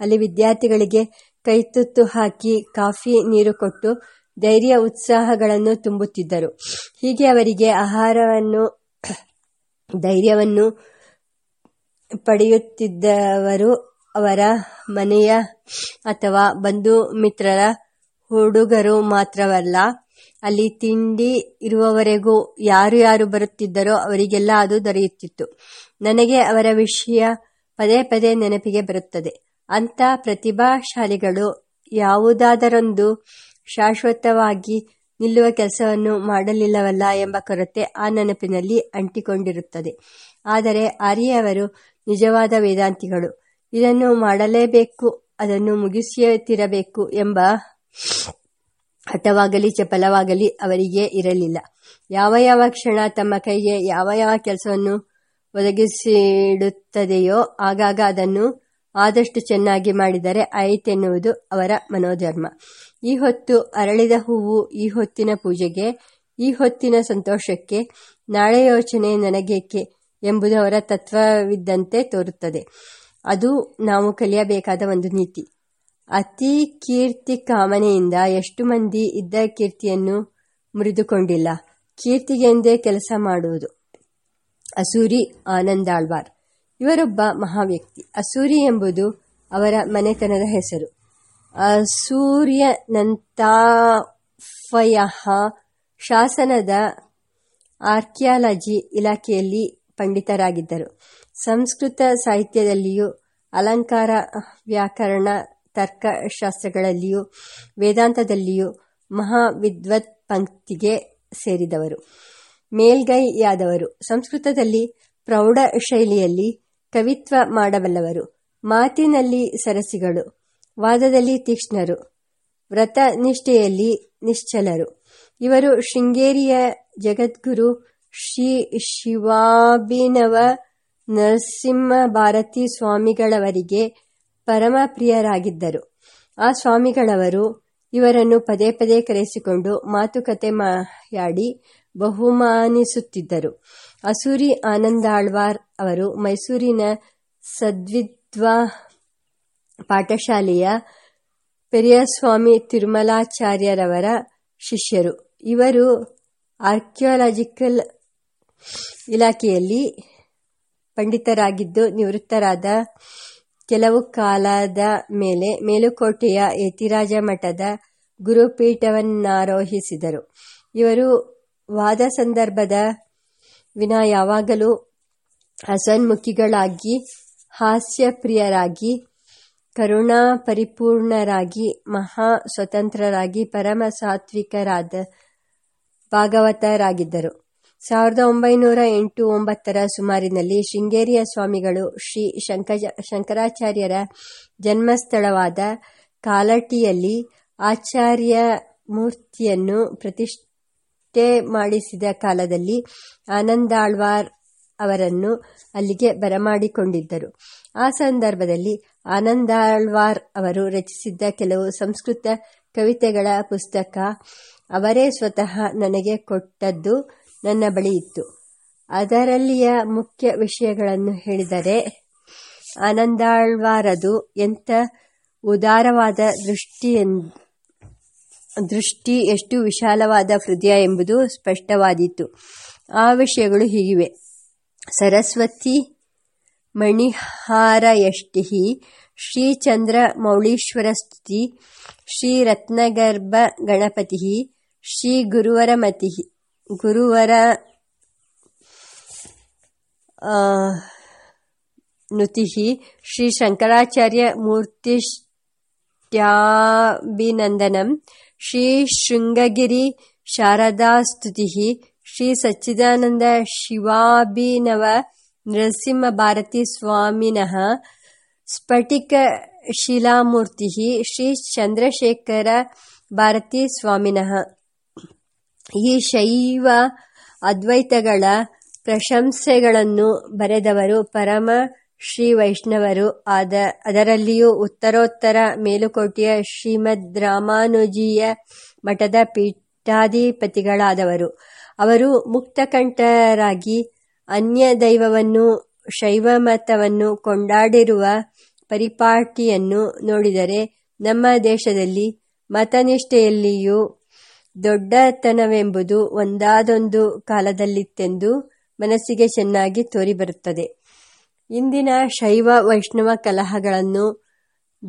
Speaker 1: ಅಲ್ಲಿ ವಿದ್ಯಾರ್ಥಿಗಳಿಗೆ ಕೈತುತ್ತು ಹಾಕಿ ಕಾಫಿ ನೀರು ಕೊಟ್ಟು ಧೈರ್ಯ ಉತ್ಸಾಹಗಳನ್ನು ತುಂಬುತ್ತಿದ್ದರು. ಹೀಗೆ ಅವರಿಗೆ ಆಹಾರವನ್ನು, ಧೈರ್ಯವನ್ನು ಪಡೆಯುತ್ತಿದ್ದವರು ಅವರ ಮನೆಯ ಅಥವಾ ಬಂಧು ಮಿತ್ರರ ಹುಡುಗರು ಮಾತ್ರವಲ್ಲ, ಅಲ್ಲಿ ತಿಂಡಿ ಇರುವವರೆಗೂ ಯಾರು ಯಾರು ಬರುತ್ತಿದ್ದರೋ ಅವರಿಗೆಲ್ಲ ಅದು ದೊರೆಯುತ್ತಿತ್ತು. ನನಗೆ ಅವರ ವಿಷಯ ಪದೇ ಪದೇ ನೆನಪಿಗೆ ಬರುತ್ತದೆ. ಅಂತ ಪ್ರತಿಭಾಶಾಲಿಗಳು ಯಾವುದಾದರೊಂದು ಶಾಶ್ವತವಾಗಿ ನಿಲ್ಲುವ ಕೆಲಸವನ್ನು ಮಾಡಲಿಲ್ಲವಲ್ಲ ಎಂಬ ಕೊರತೆ ಆ ನೆನಪಿನಲ್ಲಿ ಅಂಟಿಕೊಂಡಿರುತ್ತದೆ. ಆದರೆ ಆರ್ಯವರು ನಿಜವಾದ ವೇದಾಂತಿಗಳು. ಇದನ್ನು ಮಾಡಲೇಬೇಕು, ಅದನ್ನು ಮುಗಿಸಿತಿರಬೇಕು ಎಂಬ ಹಠವಾಗಲಿ ಚಪಲವಾಗಲಿ ಅವರಿಗೆ ಇರಲಿಲ್ಲ. ಯಾವ ಯಾವ ಕ್ಷಣ ತಮ್ಮ ಕೈಗೆ ಯಾವ ಯಾವ ಕೆಲಸವನ್ನು ಒದಗಿಸಿಡುತ್ತದೆಯೋ ಆಗಾಗ ಅದನ್ನು ಆದಷ್ಟು ಚೆನ್ನಾಗಿ ಮಾಡಿದರೆ ಆಯಿತೆನ್ನುವುದು ಅವರ ಮನೋಧರ್ಮ. ಈ ಹೊತ್ತು ಅರಳಿದ ಹೂವು ಈ ಹೊತ್ತಿನ ಪೂಜೆಗೆ, ಈ ಹೊತ್ತಿನ ಸಂತೋಷಕ್ಕೆ, ನಾಳೆ ಯೋಚನೆ ನನಗೇಕೆ ಎಂಬುದು ಅವರ ತತ್ವವಿದ್ದಂತೆ ತೋರುತ್ತದೆ. ಅದು ನಾವು ಕಲಿಯಬೇಕಾದ ಒಂದು ನೀತಿ. ಅತಿ ಕೀರ್ತಿ ಕಾಮನೆಯಿಂದ ಎಷ್ಟು ಮಂದಿ ಇದ್ದ ಕೀರ್ತಿಯನ್ನು ಮುರಿದುಕೊಂಡಿಲ್ಲ. ಕೀರ್ತಿಗೆಂದೇ ಕೆಲಸ ಮಾಡುವುದು. ಅಸೂರಿ ಆನಂದಾಳ್ವಾರ್ ಇವರೊಬ್ಬ ಮಹಾವ್ಯಕ್ತಿ. ಅಸೂರಿ ಎಂಬುದು ಅವರ ಮನೆತನದ ಹೆಸರು. ಅಸೂರ್ಯನಂತಾಫಯ ಶಾಸನದ ಆರ್ಕಿಯಾಲಜಿ ಇಲಾಖೆಯಲ್ಲಿ ಪಂಡಿತರಾಗಿದ್ದರು. ಸಂಸ್ಕೃತ ಸಾಹಿತ್ಯದಲ್ಲಿಯೂ ಅಲಂಕಾರ, ವ್ಯಾಕರಣ, ತರ್ಕಶಾಸ್ತ್ರಗಳಲ್ಲಿಯೂ ವೇದಾಂತದಲ್ಲಿಯೂ ಮಹಾವಿದ್ವತ್ ಪಂಕ್ತಿಗೆ ಸೇರಿದವರು. ಮೇಲ್ಗೈಯಾದವರು. ಸಂಸ್ಕೃತದಲ್ಲಿ ಪ್ರೌಢ ಶೈಲಿಯಲ್ಲಿ ಕವಿತ್ವ ಮಾಡಬಲ್ಲವರು. ಮಾತಿನಲ್ಲಿ ಸರಸಿಗಳು. ವಾದದಲ್ಲಿ ತೀಕ್ಷ್ಣರು. ವ್ರತ ನಿಷ್ಠೆಯಲ್ಲಿ ನಿಶ್ಚಲರು. ಇವರು ಶೃಂಗೇರಿಯ ಜಗದ್ಗುರು ಶ್ರೀ ಶಿವಾಭಿನವ ನರಸಿಂಹ ಭಾರತಿ ಸ್ವಾಮಿಗಳವರಿಗೆ ಪರಮ ಪ್ರಿಯರಾಗಿದ್ದರು. ಆ ಸ್ವಾಮಿಗಳವರು ಇವರನ್ನು ಪದೇ ಪದೇ ಕರೆಸಿಕೊಂಡು ಮಾತುಕತೆ ಮಾಡಿ ಬಹುಮಾನಿಸುತ್ತಿದ್ದರು. ಅಸೂರಿ ಆನಂದಾಳ್ವಾರ್ ಅವರು ಮೈಸೂರಿನ ಸದ್ವಿದ್ವಾ ಪಾಠಶಾಲೆಯ ಪೆರಿಯಸ್ವಾಮಿ ತಿರುಮಲಾಚಾರ್ಯರವರ ಶಿಷ್ಯರು. ಇವರು ಆರ್ಕಿಯಾಲಜಿಕಲ್ ಇಲಾಖೆಯಲ್ಲಿ ಪಂಡಿತರಾಗಿದ್ದು ನಿವೃತ್ತರಾದ ಕೆಲವು ಕಾಲದ ಮೇಲೆ ಮೇಲುಕೋಟೆಯ ಯತಿರಾಜ ಮಠದ ಗುರುಪೀಠವನ್ನಾರೋಹಿಸಿದರು. ಇವರು ವಾದ ಸಂದರ್ಭದ ವಿನ ಯಾವಾಗಲೂ ಹಸನ್ಮುಖಿಗಳಾಗಿ ಹಾಸ್ಯಪ್ರಿಯರಾಗಿ ಕರುಣಾ ಪರಿಪೂರ್ಣರಾಗಿ ಮಹಾ ಸ್ವತಂತ್ರರಾಗಿ ಪರಮ ಸಾತ್ವಿಕರಾದ ಭಾಗವತರಾಗಿದ್ದರು. ಸಾವಿರದ ಒಂಬೈನೂರ ಎಂಟು ಒಂಬತ್ತರ ಸುಮಾರಿನಲ್ಲಿ ಶೃಂಗೇರಿಯ ಸ್ವಾಮಿಗಳು ಶ್ರೀ ಶಂಕರಾಚಾರ್ಯರ ಜನ್ಮಸ್ಥಳವಾದ ಕಾಲಟಿಯಲ್ಲಿ ಆಚಾರ್ಯ ಮೂರ್ತಿಯನ್ನು ಪ್ರತಿಷ್ಠೆ ಮಾಡಿಸಿದ ಕಾಲದಲ್ಲಿ ಆನಂದಾಳ್ವಾರ್ ಅವರನ್ನು ಅಲ್ಲಿಗೆ ಬರಮಾಡಿಕೊಂಡಿದ್ದರು. ಆ ಸಂದರ್ಭದಲ್ಲಿ ಆನಂದಾಳ್ವಾರ್ ಅವರು ರಚಿಸಿದ್ದ ಕೆಲವು ಸಂಸ್ಕೃತ ಕವಿತೆಗಳ ಪುಸ್ತಕ ಅವರೇ ಸ್ವತಃ ನನಗೆ ಕೊಟ್ಟದ್ದು. ನನ್ನ ಬಳಿ ಇತ್ತು. ಅದರಲ್ಲಿಯ ಮುಖ್ಯ ವಿಷಯಗಳನ್ನು ಹೇಳಿದರೆ, ಆನಂದಾಳ್ವಾರದು ಎಂಥ ಉದಾರವಾದ ದೃಷ್ಟಿ ದೃಷ್ಟಿ ಎಷ್ಟು ವಿಶಾಲವಾದ ಹೃದಯ ಎಂಬುದು ಸ್ಪಷ್ಟವಾದೀತು. ಆ ವಿಷಯಗಳು ಹೀಗಿವೆ. ಸರಸ್ವತಿ ಮಣಿಹಾರಯಷ್ಟಿ ಶ್ರೀಚಂದ್ರ ಮೌಳೀಶ್ವರ ಸ್ತುತಿ ಶ್ರೀರತ್ನಗರ್ಭ ಗಣಪತಿ ಶ್ರೀ ಗುರುವರ ಮತಿ ಗುರುವರ ನುತಿ ಶ್ರೀ ಶಂಕರಾಚಾರ್ಯ ಮೂರ್ತಿಷ್ಟ್ಯಾಭಿನಂದನಂ, ಶ್ರೀ ಶೃಂಗಗಿರಿ ಶಾರದಾಸ್ತುತಿ ಶ್ರೀ ಸಚ್ಚಿದಾನಂದ ಶಿವಾಭಿನವ ನರಸಿಂಹ ಭಾರತಿ ಸ್ವಾಮಿನಃ ಸ್ಫಟಿಕ ಶಿಲಾಮೂರ್ತಿ ಶ್ರೀ ಚಂದ್ರಶೇಖರ ಭಾರತಿ ಸ್ವಾಮಿನಃ ಈ ಶೈವ ಅದ್ವೈತಗಳ ಪ್ರಶಂಸೆಗಳನ್ನು ಬರೆದವರು ಪರಮ ಶ್ರೀ ವೈಷ್ಣವರು. ಆದ, ಅದರಲ್ಲಿಯೂ ಉತ್ತರೋತ್ತರ ಮೇಲುಕೋಟೆಯ ಶ್ರೀಮದ್ ರಾಮಾನುಜಿಯ ಮಠದ ಪೀಠಾಧಿಪತಿಗಳಾದವರು. ಅವರು ಮುಕ್ತಕಂಠರಾಗಿ ಅನ್ಯ ದೈವವನ್ನು ಶೈವಮತವನ್ನು ಕೊಂಡಾಡಿರುವ ಪರಿಪಾಟಿಯನ್ನು ನೋಡಿದರೆ ನಮ್ಮ ದೇಶದಲ್ಲಿ ಮತನಿಷ್ಠೆಯಲ್ಲಿಯೂ ದೊಡ್ಡತನವೆಂಬುದು ಒಂದಾದೊಂದು ಕಾಲದಲ್ಲಿತ್ತೆಂದು ಮನಸ್ಸಿಗೆ ಚೆನ್ನಾಗಿ ತೋರಿಬರುತ್ತದೆ. ಇಂದಿನ ಶೈವ ವೈಷ್ಣವ ಕಲಹಗಳನ್ನು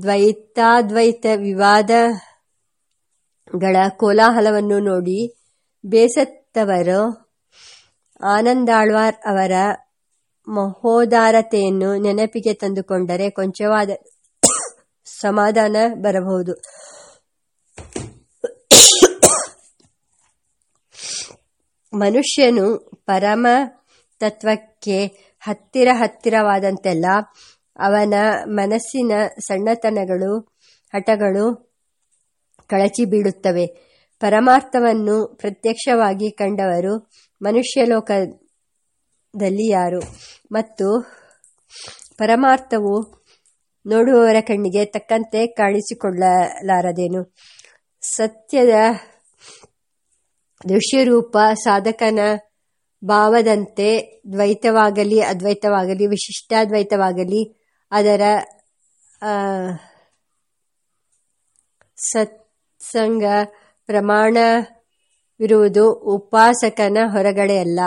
Speaker 1: ದ್ವೈತಾದ್ವೈತ ವಿವಾದಗಳ ಕೋಲಾಹಲವನ್ನು ನೋಡಿ ಬೇಸತ್ತವರು. ಆನಂದಾಳ್ವಾರ್ ಅವರ ಮಹೋದಾರತೆಯನ್ನು ನೆನಪಿಗೆ ತಂದುಕೊಂಡರೆ ಕೊಂಚವಾದ ಸಮಾಧಾನ ಬರಬಹುದು. ಮನುಷ್ಯನು ಪರಮ ತತ್ವಕ್ಕೆ ಹತ್ತಿರ ಹತ್ತಿರವಾದಂತೆಲ್ಲ ಅವನ ಮನಸ್ಸಿನ ಸಣ್ಣತನಗಳು, ಹಠಗಳು ಕಳಚಿ ಬೀಳುತ್ತವೆ. ಪರಮಾರ್ಥವನ್ನು ಪ್ರತ್ಯಕ್ಷವಾಗಿ ಕಂಡವರು ಮನುಷ್ಯಲೋಕದಲ್ಲಿ ಯಾರು? ಮತ್ತು ಪರಮಾರ್ಥವು ನೋಡುವವರ ಕಣ್ಣಿಗೆ ತಕ್ಕಂತೆ ಕಾಣಿಸಿಕೊಳ್ಳಲಾರದೇನು? ಸತ್ಯದ ದೃಶ್ಯರೂಪ ಸಾಧಕನ ಭಾವದಂತೆ ದ್ವೈತವಾಗಲಿ, ಅದ್ವೈತವಾಗಲಿ, ವಿಶಿಷ್ಟಾದ್ವೈತವಾಗಲಿ, ಅದರ ಸತ್ಸಂಗ ಪ್ರಮಾಣವಿರುವುದು ಉಪಾಸಕನ ಹೊರಗಡೆಯಲ್ಲ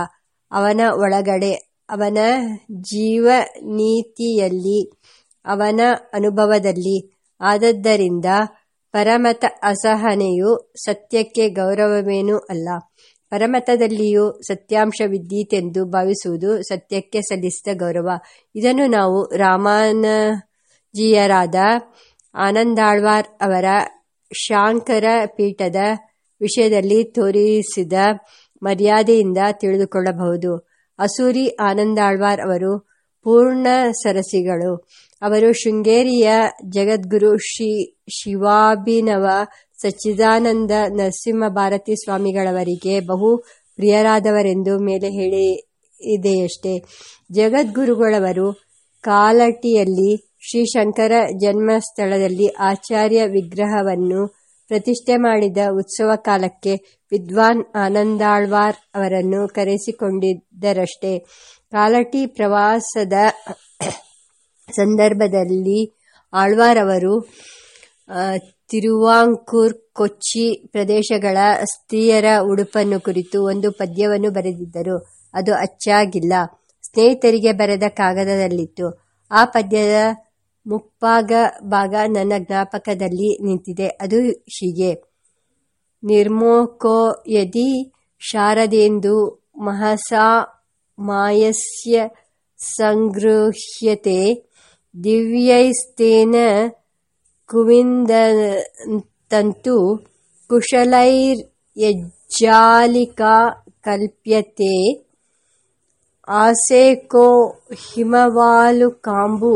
Speaker 1: ಅವನ ಒಳಗಡೆ. ಅವನ ಜೀವನೀತಿಯಲ್ಲಿ ಅವನ ಅನುಭವದಲ್ಲಿ. ಆದದ್ದರಿಂದ ಪರಮತ ಅಸಹನೆಯು ಸತ್ಯಕ್ಕೆ ಗೌರವವೇನೂ ಅಲ್ಲ. ಪರಮತದಲ್ಲಿಯೂ ಸತ್ಯಾಂಶವಿದ್ದೀತೆಂದು ಭಾವಿಸುವುದು ಸತ್ಯಕ್ಕೆ ಸಲ್ಲಿಸಿದ ಗೌರವ. ಇದನ್ನು ನಾವು ರಾಮಾನಜಿಯರಾದ ಆನಂದಾಳ್ವಾರ್ ಅವರ ಶಾಂಕರ ಪೀಠದ ವಿಷಯದಲ್ಲಿ ತೋರಿಸಿದ ಮರ್ಯಾದೆಯಿಂದ ತಿಳಿದುಕೊಳ್ಳಬಹುದು. ಅಸೂರಿ ಆನಂದಾಳ್ವಾರ್ ಅವರು ಪೂರ್ಣ ಸರಸಿಗಳು. ಅವರು ಶೃಂಗೇರಿಯ ಜಗದ್ಗುರು ಶ್ರೀ ಶಿವಾಭಿನವ ಸಚ್ಚಿದಾನಂದ ನರಸಿಂಹ ಭಾರತಿ ಸ್ವಾಮಿಗಳವರಿಗೆ ಬಹು ಪ್ರಿಯರಾದವರೆಂದು ಮೇಲೆ ಹೇಳಿದೆಯಷ್ಟೇ ಜಗದ್ಗುರುಗಳವರು ಕಾಲಟಿಯಲ್ಲಿ ಶ್ರೀ ಶಂಕರ ಜನ್ಮಸ್ಥಳದಲ್ಲಿ ಆಚಾರ್ಯ ವಿಗ್ರಹವನ್ನು ಪ್ರತಿಷ್ಠೆ ಮಾಡಿದ ಉತ್ಸವ ಕಾಲಕ್ಕೆ ವಿದ್ವಾನ್ ಆನಂದಾಳ್ವಾರ್ ಅವರನ್ನು ಕರೆಸಿಕೊಂಡಿದ್ದರಷ್ಟೇ. ಕಾಲಟಿ ಪ್ರವಾಸದ ಸಂದರ್ಭದಲ್ಲಿ ಆಳ್ವಾರ್ ಅವರು ತಿರುವಾಂಕೂರ್ ಕೊಚ್ಚಿ ಪ್ರದೇಶಗಳ ಸ್ತ್ರೀಯರ ಉಡುಪನ್ನು ಕುರಿತು ಒಂದು ಪದ್ಯವನ್ನು ಬರೆದಿದ್ದರು. ಅದು ಅಚ್ಚಾಗಿಲ್ಲ. ಸ್ನೇಹಿತರಿಗೆ ಬರೆದ ಕಾಗದದಲ್ಲಿತ್ತು. ಆ ಪದ್ಯದ ಮುಪ್ಪಾಗ ಭಾಗ ನನ್ನ ಜ್ಞಾಪಕದಲ್ಲಿ ನಿಂತಿದೆ. ಅದು ಹೀಗೆ. ನಿರ್ಮೋಕೋ ಯದಿ ಶಾರದೇಂದು ಮಹಸಾ ಮಾಯಸ್ಯ ಸಂಗೃಹ್ಯತೆ ದಿವ್ಯೈಸ್ತೇನ ಕುವಿಂದಂತು ಕುಶಲೈರ್ಯಜ್ಜಾಲಿಕಾ ಕಲ್ಪ್ಯತೆ ಆಸೇಕೋ ಹಿಮವಾಲುಕಾಂಬು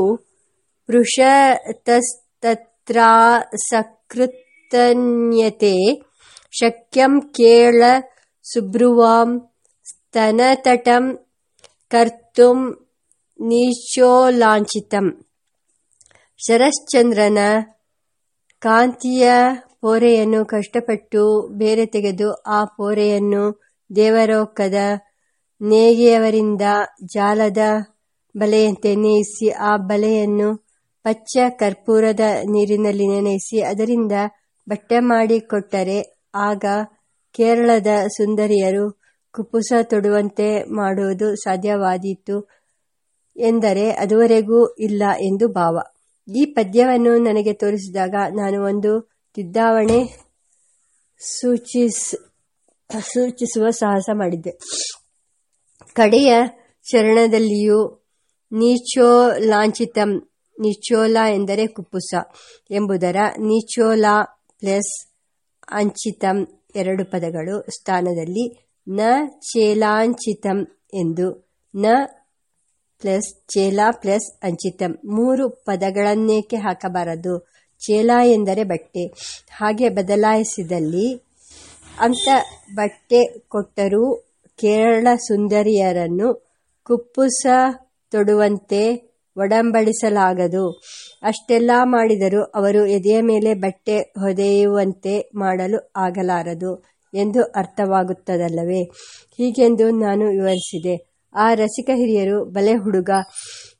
Speaker 1: ಪೃಷತಸ್ತತ್ರಾಸಕೃತನ್ಯತೆ ಶಕ್ಯಂ ಕೇಳ ಸುಬ್ರುವಾಂ ಸ್ತನತಟಂ ಕರ್ತುಂ ನೀಚೋಲಾಂಛಿತಂ ಶರಶ್ಚಂದ್ರನ ಕಾಂತಿಯ ಪೋರೆಯನ್ನು ಕಷ್ಟಪಟ್ಟು ಬೇರೆ ತೆಗೆದು ಆ ಪೋರೆಯನ್ನು ದೇವರೋಕದ ನೇಗೆಯವರಿಂದ ಜಾಲದ ಬಲೆಯಂತೆ ನೇಯಿಸಿ ಆ ಬಲೆಯನ್ನು ಪಚ್ಚ ಕರ್ಪೂರದ ನೀರಿನಲ್ಲಿ ನೆನೆಸಿ ಅದರಿಂದ ಬಟ್ಟೆ ಮಾಡಿಕೊಟ್ಟರೆ ಆಗ ಕೇರಳದ ಸುಂದರಿಯರು ಕುಪುಸ ತೊಡುವಂತೆ ಮಾಡುವುದು ಸಾಧ್ಯವಾದೀತು ಎಂದರೆ ಅದುವರೆಗೂ ಇಲ್ಲ ಎಂದು ಭಾವ. ಈ ಪದ್ಯವನ್ನು ನನಗೆ ತೋರಿಸಿದಾಗ ನಾನು ಒಂದು ತಿದ್ದಾವಣೆ ಸೂಚಿಸ್, ಸೂಚಿಸುವ ಸಾಹಸ ಮಾಡಿದ್ದೆ. ಕಡೆಯ ಚರಣದಲ್ಲಿಯೂ ನೀಚೋಲಾಂಚಿತಂ, ನಿಚೋಲಾ ಎಂದರೆ ಕುಪ್ಪುಸ ಎಂಬುದರ ನೀಚೋಲಾ ಪ್ಲಸ್ ಅಂಚಿತಂ ಎರಡು ಪದಗಳು ಸ್ಥಾನದಲ್ಲಿ ನ ಚೇಲಾಂಚಿತಂ ಎಂದು. ನ ಪ್ಲಸ್ ಚೇಲಾ ಪ್ಲಸ್ ಅಂಚಿತಂ. ಮೂರು ಪದಗಳನ್ನೇಕೆ ಹಾಕಬಾರದು? ಚೇಲಾ ಎಂದರೆ ಬಟ್ಟೆ. ಹಾಗೆ ಬದಲಾಯಿಸಿದಲ್ಲಿ ಅಂತ ಬಟ್ಟೆ ಕೊಟ್ಟರೂ ಕೇರಳ ಸುಂದರಿಯರನ್ನು ಕುಪ್ಪುಸ ತೊಡುವಂತೆ ಒಡಂಬಡಿಸಲಾಗದು. ಅಷ್ಟೆಲ್ಲ ಮಾಡಿದರೂ ಅವರು ಎದೆಯ ಮೇಲೆ ಬಟ್ಟೆ ಹೊದೆಯುವಂತೆ ಮಾಡಲು ಆಗಲಾರದು. ಎಂದು ಅರ್ಥವಾಗುತ್ತದಲ್ಲವೇ? ಹೀಗೆಂದು ನಾನು ವಿವರಿಸಿದೆ. ಆ ರಸಿಕ ಹಿರಿಯರು, ಬಲೆ ಹುಡುಗ,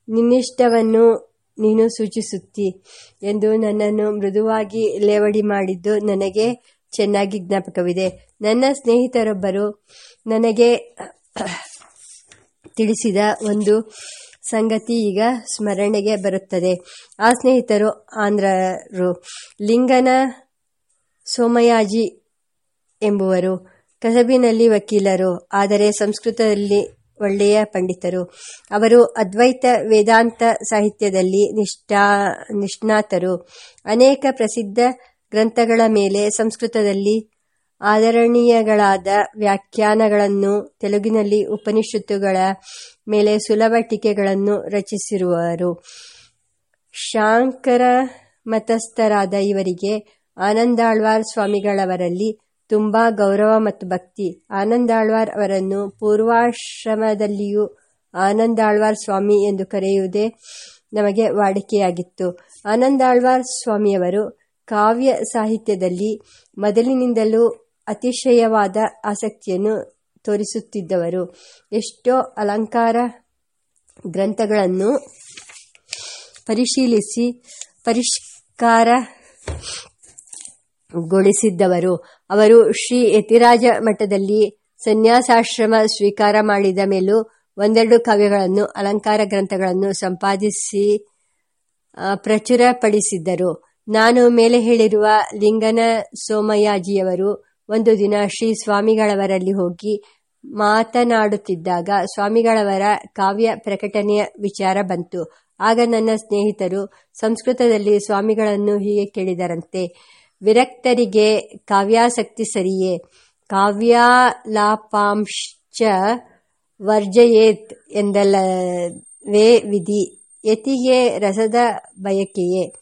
Speaker 1: ನಿನ್ನಿಷ್ಟವನ್ನು ನೀನು ಸೂಚಿಸುತ್ತಿ ಎಂದು ನನ್ನನ್ನು ಮೃದುವಾಗಿ ಲೇವಡಿ ಮಾಡಿದ್ದು ನನಗೆ ಚೆನ್ನಾಗಿ ಜ್ಞಾಪಕವಿದೆ. ನನ್ನ ಸ್ನೇಹಿತರೊಬ್ಬರು ನನಗೆ ತಿಳಿಸಿದ ಒಂದು ಸಂಗತಿ ಈಗ ಸ್ಮರಣೆಗೆ ಬರುತ್ತದೆ. ಆ ಸ್ನೇಹಿತರು ಆಂಧ್ರರು. ಲಿಂಗನ ಸೋಮಯಾಜಿ ಎಂಬುವರು ಕಸಬಿನಲ್ಲಿ ವಕೀಲರು, ಆದರೆ ಸಂಸ್ಕೃತದಲ್ಲಿ ಒಳ್ಳೆಯ ಪಂಡಿತರು. ಅವರು ಅದ್ವೈತ ವೇದಾಂತ ಸಾಹಿತ್ಯದಲ್ಲಿ ನಿಷ್ಠಾ, ನಿಷ್ಣಾತರು. ಅನೇಕ ಪ್ರಸಿದ್ಧ ಗ್ರಂಥಗಳ ಮೇಲೆ ಸಂಸ್ಕೃತದಲ್ಲಿ ಆದರಣೀಯಗಳಾದ ವ್ಯಾಖ್ಯಾನಗಳನ್ನು, ತೆಲುಗಿನಲ್ಲಿ ಉಪನಿಷತ್ತುಗಳ ಮೇಲೆ ಸುಲಭ ಟೀಕೆಗಳನ್ನು ರಚಿಸಿರುವರು. ಶಾಂಕರ ಮತಸ್ಥರಾದ ಇವರಿಗೆ ಆನಂದಾಳ್ವಾರ್ ಸ್ವಾಮಿಗಳವರಲ್ಲಿ ತುಂಬಾ ಗೌರವ ಮತ್ತು ಭಕ್ತಿ. ಆನಂದಾಳ್ವಾರ್ ಅವರನ್ನು ಪೂರ್ವಾಶ್ರಮದಲ್ಲಿಯೂ ಆನಂದಾಳ್ವಾರ್ ಸ್ವಾಮಿ ಎಂದು ಕರೆಯುವುದೇ ನಮಗೆ ವಾಡಿಕೆಯಾಗಿತ್ತು. ಆನಂದಾಳ್ವಾರ್ ಸ್ವಾಮಿಯವರು ಕಾವ್ಯ ಸಾಹಿತ್ಯದಲ್ಲಿ ಮೊದಲಿನಿಂದಲೂ ಅತಿಶಯವಾದ ಆಸಕ್ತಿಯನ್ನು ತೋರಿಸುತ್ತಿದ್ದವರು. ಎಷ್ಟೋ ಅಲಂಕಾರ ಗ್ರಂಥಗಳನ್ನು ಪರಿಶೀಲಿಸಿ ಪರಿಷ್ಕಾರಗೊಳಿಸಿದ್ದವರು ಅವರು ಶ್ರೀ ಯತಿರಾಜ ಮಠದಲ್ಲಿ ಸನ್ಯಾಸಾಶ್ರಮ ಸ್ವೀಕಾರ ಮಾಡಿದ ಮೇಲೂ ಒಂದೆರಡು ಕಾವ್ಯಗಳನ್ನು, ಅಲಂಕಾರ ಗ್ರಂಥಗಳನ್ನು ಸಂಪಾದಿಸಿ ಪ್ರಚುರಪಡಿಸಿದ್ದರು. ನಾನು ಮೇಲೆ ಹೇಳಿರುವ ಲಿಂಗನ ಸೋಮಯ್ಯಾಜಿಯವರು ಒಂದು ದಿನ ಶ್ರೀ ಸ್ವಾಮಿಗಳವರಲ್ಲಿ ಹೋಗಿ ಮಾತನಾಡುತ್ತಿದ್ದಾಗ ಸ್ವಾಮಿಗಳವರ ಕಾವ್ಯ ಪ್ರಕಟಣೆಯ ವಿಚಾರ ಬಂತು. ಆಗ ನನ್ನ ಸ್ನೇಹಿತರು ಸಂಸ್ಕೃತದಲ್ಲಿ ಸ್ವಾಮಿಗಳನ್ನು ಹೀಗೆ ಕೇಳಿದರಂತೆ ವಿರಕ್ತರಿಗೆ ಕಾವ್ಯಾಸಕ್ತಿ ಸರಿಯೇ? ಕಾವ್ಯಾಲಾಪಾಂಶ್ಚ ವರ್ಜಯೇತ್ ಎಂದಲ್ಲವೇ ವಿಧಿ. ಯತಿಗೆ ರಸದ ಬಯಕೆಯೇ?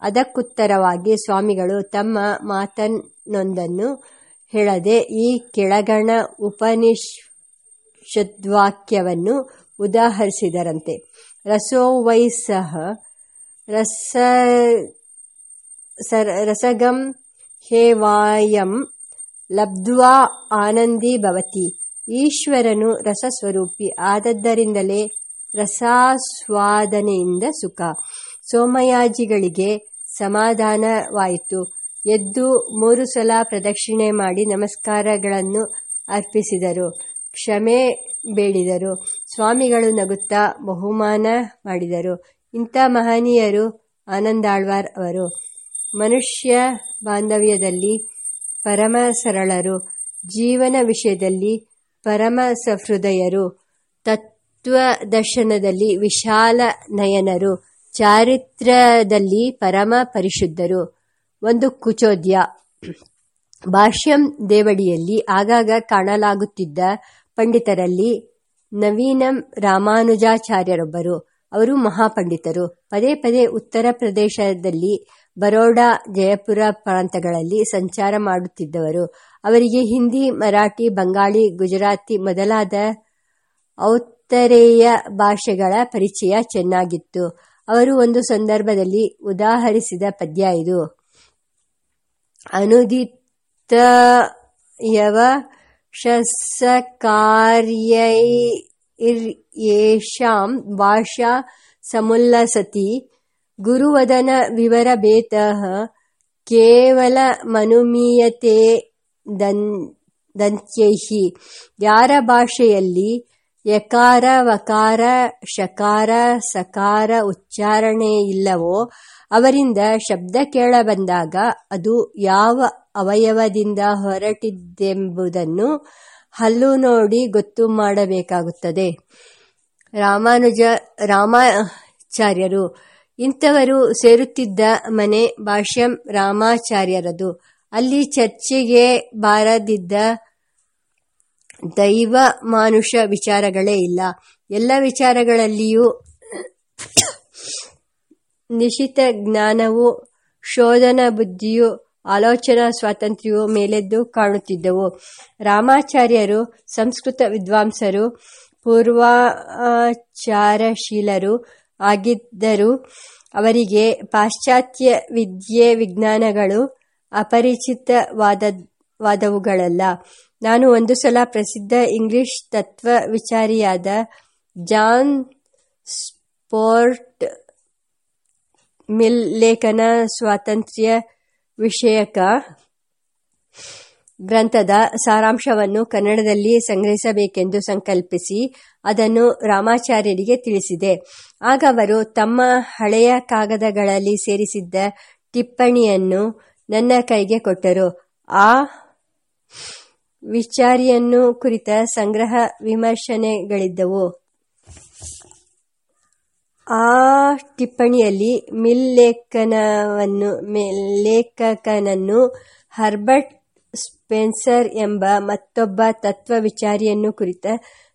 Speaker 1: ಅದಕ್ಕುತ್ತರವಾಗಿ ಸ್ವಾಮಿಗಳು ತಮ್ಮ ಮಾತನ್ನೊಂದನ್ನು ಹೇಳದೆ ಈ ಕೆಳಗಣ ಉಪನಿಷದ್ವಾಕ್ಯವನ್ನು ಉದಾಹರಿಸಿದರಂತೆ. ರಸೋ ವೈ ಸಹ ರಸ ರಸಗಂ ಹೇವಾಯಂ ಲಬ್ಧ್ವಾ ಆನಂದಿ ಭವತಿ. ಈಶ್ವರನು ರಸಸ್ವರೂಪಿ ಆದದ್ದರಿಂದಲೇ ರಸಾಸ್ವಾದನೆಯಿಂದ ಸುಖ. ಸೋಮಯಾಜಿಗಳಿಗೆ ಸಮಾಧಾನವಾಯಿತು. ಎದ್ದು ಮೂರು ಸಲ ಪ್ರದಕ್ಷಿಣೆ ಮಾಡಿ ನಮಸ್ಕಾರಗಳನ್ನು ಅರ್ಪಿಸಿದರು. ಕ್ಷಮೆ ಬೇಡಿದರು. ಸ್ವಾಮಿಗಳು ನಗುತ್ತಾ ಬಹುಮಾನ ಮಾಡಿದರು. ಇಂಥ ಮಹನೀಯರು ಆನಂದಾಳ್ವಾರ್ ಅವರು. ಮನುಷ್ಯ ಬಾಂಧವ್ಯದಲ್ಲಿ ಪರಮ ಸರಳರು, ಜೀವನ ವಿಷಯದಲ್ಲಿ ಪರಮ ಸಹೃದಯರು, ತತ್ವದರ್ಶನದಲ್ಲಿ ವಿಶಾಲ ನಯನರು, ಚಾರಿತ್ರದಲ್ಲಿ ಪರಮ ಪರಿಶುದ್ಧರು. ಒಂದು ಕುಚೋದ್ಯ. ಭಾಷ್ಯಂ ದೇವಡಿಯಲ್ಲಿ ಆಗಾಗ ಕಾಣಲಾಗುತ್ತಿದ್ದ ಪಂಡಿತರಲ್ಲಿ ನವೀನಂ ರಾಮಾನುಜಾಚಾರ್ಯರೊಬ್ಬರು. ಅವರು ಮಹಾಪಂಡಿತರು. ಪದೇ ಪದೇ ಉತ್ತರ ಪ್ರದೇಶದಲ್ಲಿ ಬರೋಡಾ, ಜಯಪುರ ಪ್ರಾಂತಗಳಲ್ಲಿ ಸಂಚಾರ ಮಾಡುತ್ತಿದ್ದವರು. ಅವರಿಗೆ ಹಿಂದಿ, ಮರಾಠಿ, ಬಂಗಾಳಿ, ಗುಜರಾತಿ ಮೊದಲಾದ ಔತ್ತರೇಯ ಭಾಷೆಗಳ ಪರಿಚಯ ಚೆನ್ನಾಗಿತ್ತು. ಅವರು ಒಂದು ಸಂದರ್ಭದಲ್ಲಿ ಉದಾಹರಿಸಿದ ಪದ್ಯ ಇದು. ಅನುದಿತಯವ ಶಸ್ಸಕಾರ್ಯೈರ್ಯೇಷಾಂ ಭಾಷಾ ಸಮುಲ್ಲಸತಿ ಗುರುವದನ ವಿವರ ಬೇತಃ ಕೇವಲ ಮನುಮೀಯತೆ ದಂತ್ಯೈಹಿ. ಯಾರ ಭಾಷೆಯಲ್ಲಿ ಯಕಾರ, ವಕಾರ, ಶಕಾರ, ಸಕಾರ ಉಚ್ಚಾರಣೆ ಇಲ್ಲವೋ ಅವರಿಂದ ಶಬ್ದ ಕೇಳಬಂದಾಗ ಅದು ಯಾವ ಅವಯವದಿಂದ ಹೊರಟಿದ್ದೆಂಬುದನ್ನು ಹಲ್ಲು ನೋಡಿ ಗೊತ್ತು ಮಾಡಬೇಕಾಗುತ್ತದೆ. ರಾಮಾನುಜ, ರಾಮಾಚಾರ್ಯರು ಇಂಥವರು ಸೇರುತ್ತಿದ್ದ ಮನೆ ಭಾಷ್ಯಂ ರಾಮಾಚಾರ್ಯರದು. ಅಲ್ಲಿ ಚರ್ಚೆಗೆ ಬಾರದಿದ್ದ ದೈವ ಮಾನುಷ ವಿಚಾರಗಳೇ ಇಲ್ಲ. ಎಲ್ಲ ವಿಚಾರಗಳಲ್ಲಿಯೂ ನಿಶಿತ ಜ್ಞಾನವು ಶೋಧನ ಬುದ್ಧಿಯು ಆಲೋಚನಾ ಸ್ವಾತಂತ್ರ್ಯವು ಮೇಲೆದ್ದು ಕಾಣುತ್ತಿದ್ದವು. ರಾಮಾಚಾರ್ಯರು, ಸಂಸ್ಕೃತ ವಿದ್ವಾಂಸರು, ಪೂರ್ವಾಚಾರಶೀಲರು ಆಗಿದ್ದರೂ ಅವರಿಗೆ ಪಾಶ್ಚಾತ್ಯ ವಿದ್ಯೆ ವಿಜ್ಞಾನಗಳು ಅಪರಿಚಿತವಾದವುಗಳಲ್ಲ. ನಾನು ಒಂದು ಸಲ ಪ್ರಸಿದ್ಧ ಇಂಗ್ಲಿಷ್ ತತ್ವ ವಿಚಾರಿಯಾದ ಜಾನ್ ಸ್ಪೋರ್ಟ್ ಮಿಲ್ ಲೇಖನ ಸ್ವಾತಂತ್ರ್ಯ ವಿಷಯಕ ಗ್ರಂಥದ ಸಾರಾಂಶವನ್ನು ಕನ್ನಡದಲ್ಲಿ ಸಂಗ್ರಹಿಸಬೇಕೆಂದು ಸಂಕಲ್ಪಿಸಿ ಅದನ್ನು ರಾಮಾಚಾರ್ಯರಿಗೆ ತಿಳಿಸಿದೆ. ಆಗ ಅವರು ತಮ್ಮ ಹಳೆಯ ಕಾಗದಗಳಲ್ಲಿ ಸೇರಿಸಿದ್ದ ಟಿಪ್ಪಣಿಯನ್ನು ನನ್ನ ಕೈಗೆ ಕೊಟ್ಟರು. ಆ ವಿಚಾರಿಯನ್ನು ಕುರಿತ ಸಂಗ್ರಹ ವಿಮರ್ಶನೆಗಳಿದ್ದವು. ಆ ಟಿಪ್ಪಣಿಯಲ್ಲಿ ಮಿಲ್ ಲೇಖನವನ್ನು ಲೇಖಕನನ್ನು ಹರ್ಬರ್ಟ್ ಸ್ಪೆನ್ಸರ್ ಎಂಬ ಮತ್ತೊಬ್ಬ ತತ್ವ ವಿಚಾರಿಯನ್ನು ಕುರಿತ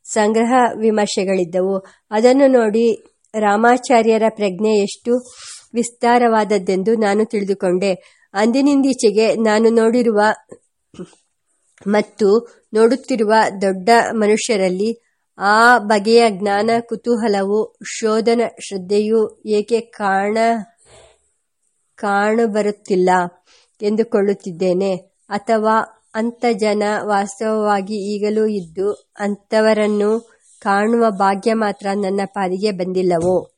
Speaker 1: ಸಂಗ್ರಹ ವಿಮರ್ಶೆಗಳಿದ್ದವು. ಅದನ್ನು ನೋಡಿ ರಾಮಾಚಾರ್ಯರ ಪ್ರಜ್ಞೆ ಎಷ್ಟು ವಿಸ್ತಾರವಾದದ್ದೆಂದು ನಾನು ತಿಳಿದುಕೊಂಡೆ. ಅಂದಿನಿಂದೀಚೆಗೆ ನಾನು ನೋಡಿರುವ ಮತ್ತು ನೋಡುತ್ತಿರುವ ದೊಡ್ಡ ಮನುಷ್ಯರಲ್ಲಿ ಆ ಬಗೆಯ ಜ್ಞಾನ, ಕುತೂಹಲವು, ಶೋಧನ ಶ್ರದ್ಧೆಯು ಏಕೆ ಕಾಣ, ಕಾಣಬರುತ್ತಿಲ್ಲ ಎಂದುಕೊಳ್ಳುತ್ತಿದ್ದೇನೆ. ಅಥವಾ ಅಂಥ ಜನ ವಾಸ್ತವವಾಗಿ ಈಗಲೂ ಇದ್ದು ಅಂಥವರನ್ನು ಕಾಣುವ ಭಾಗ್ಯ ಮಾತ್ರ ನನ್ನ ಪಾಲಿಗೆ ಬಂದಿಲ್ಲವೋ?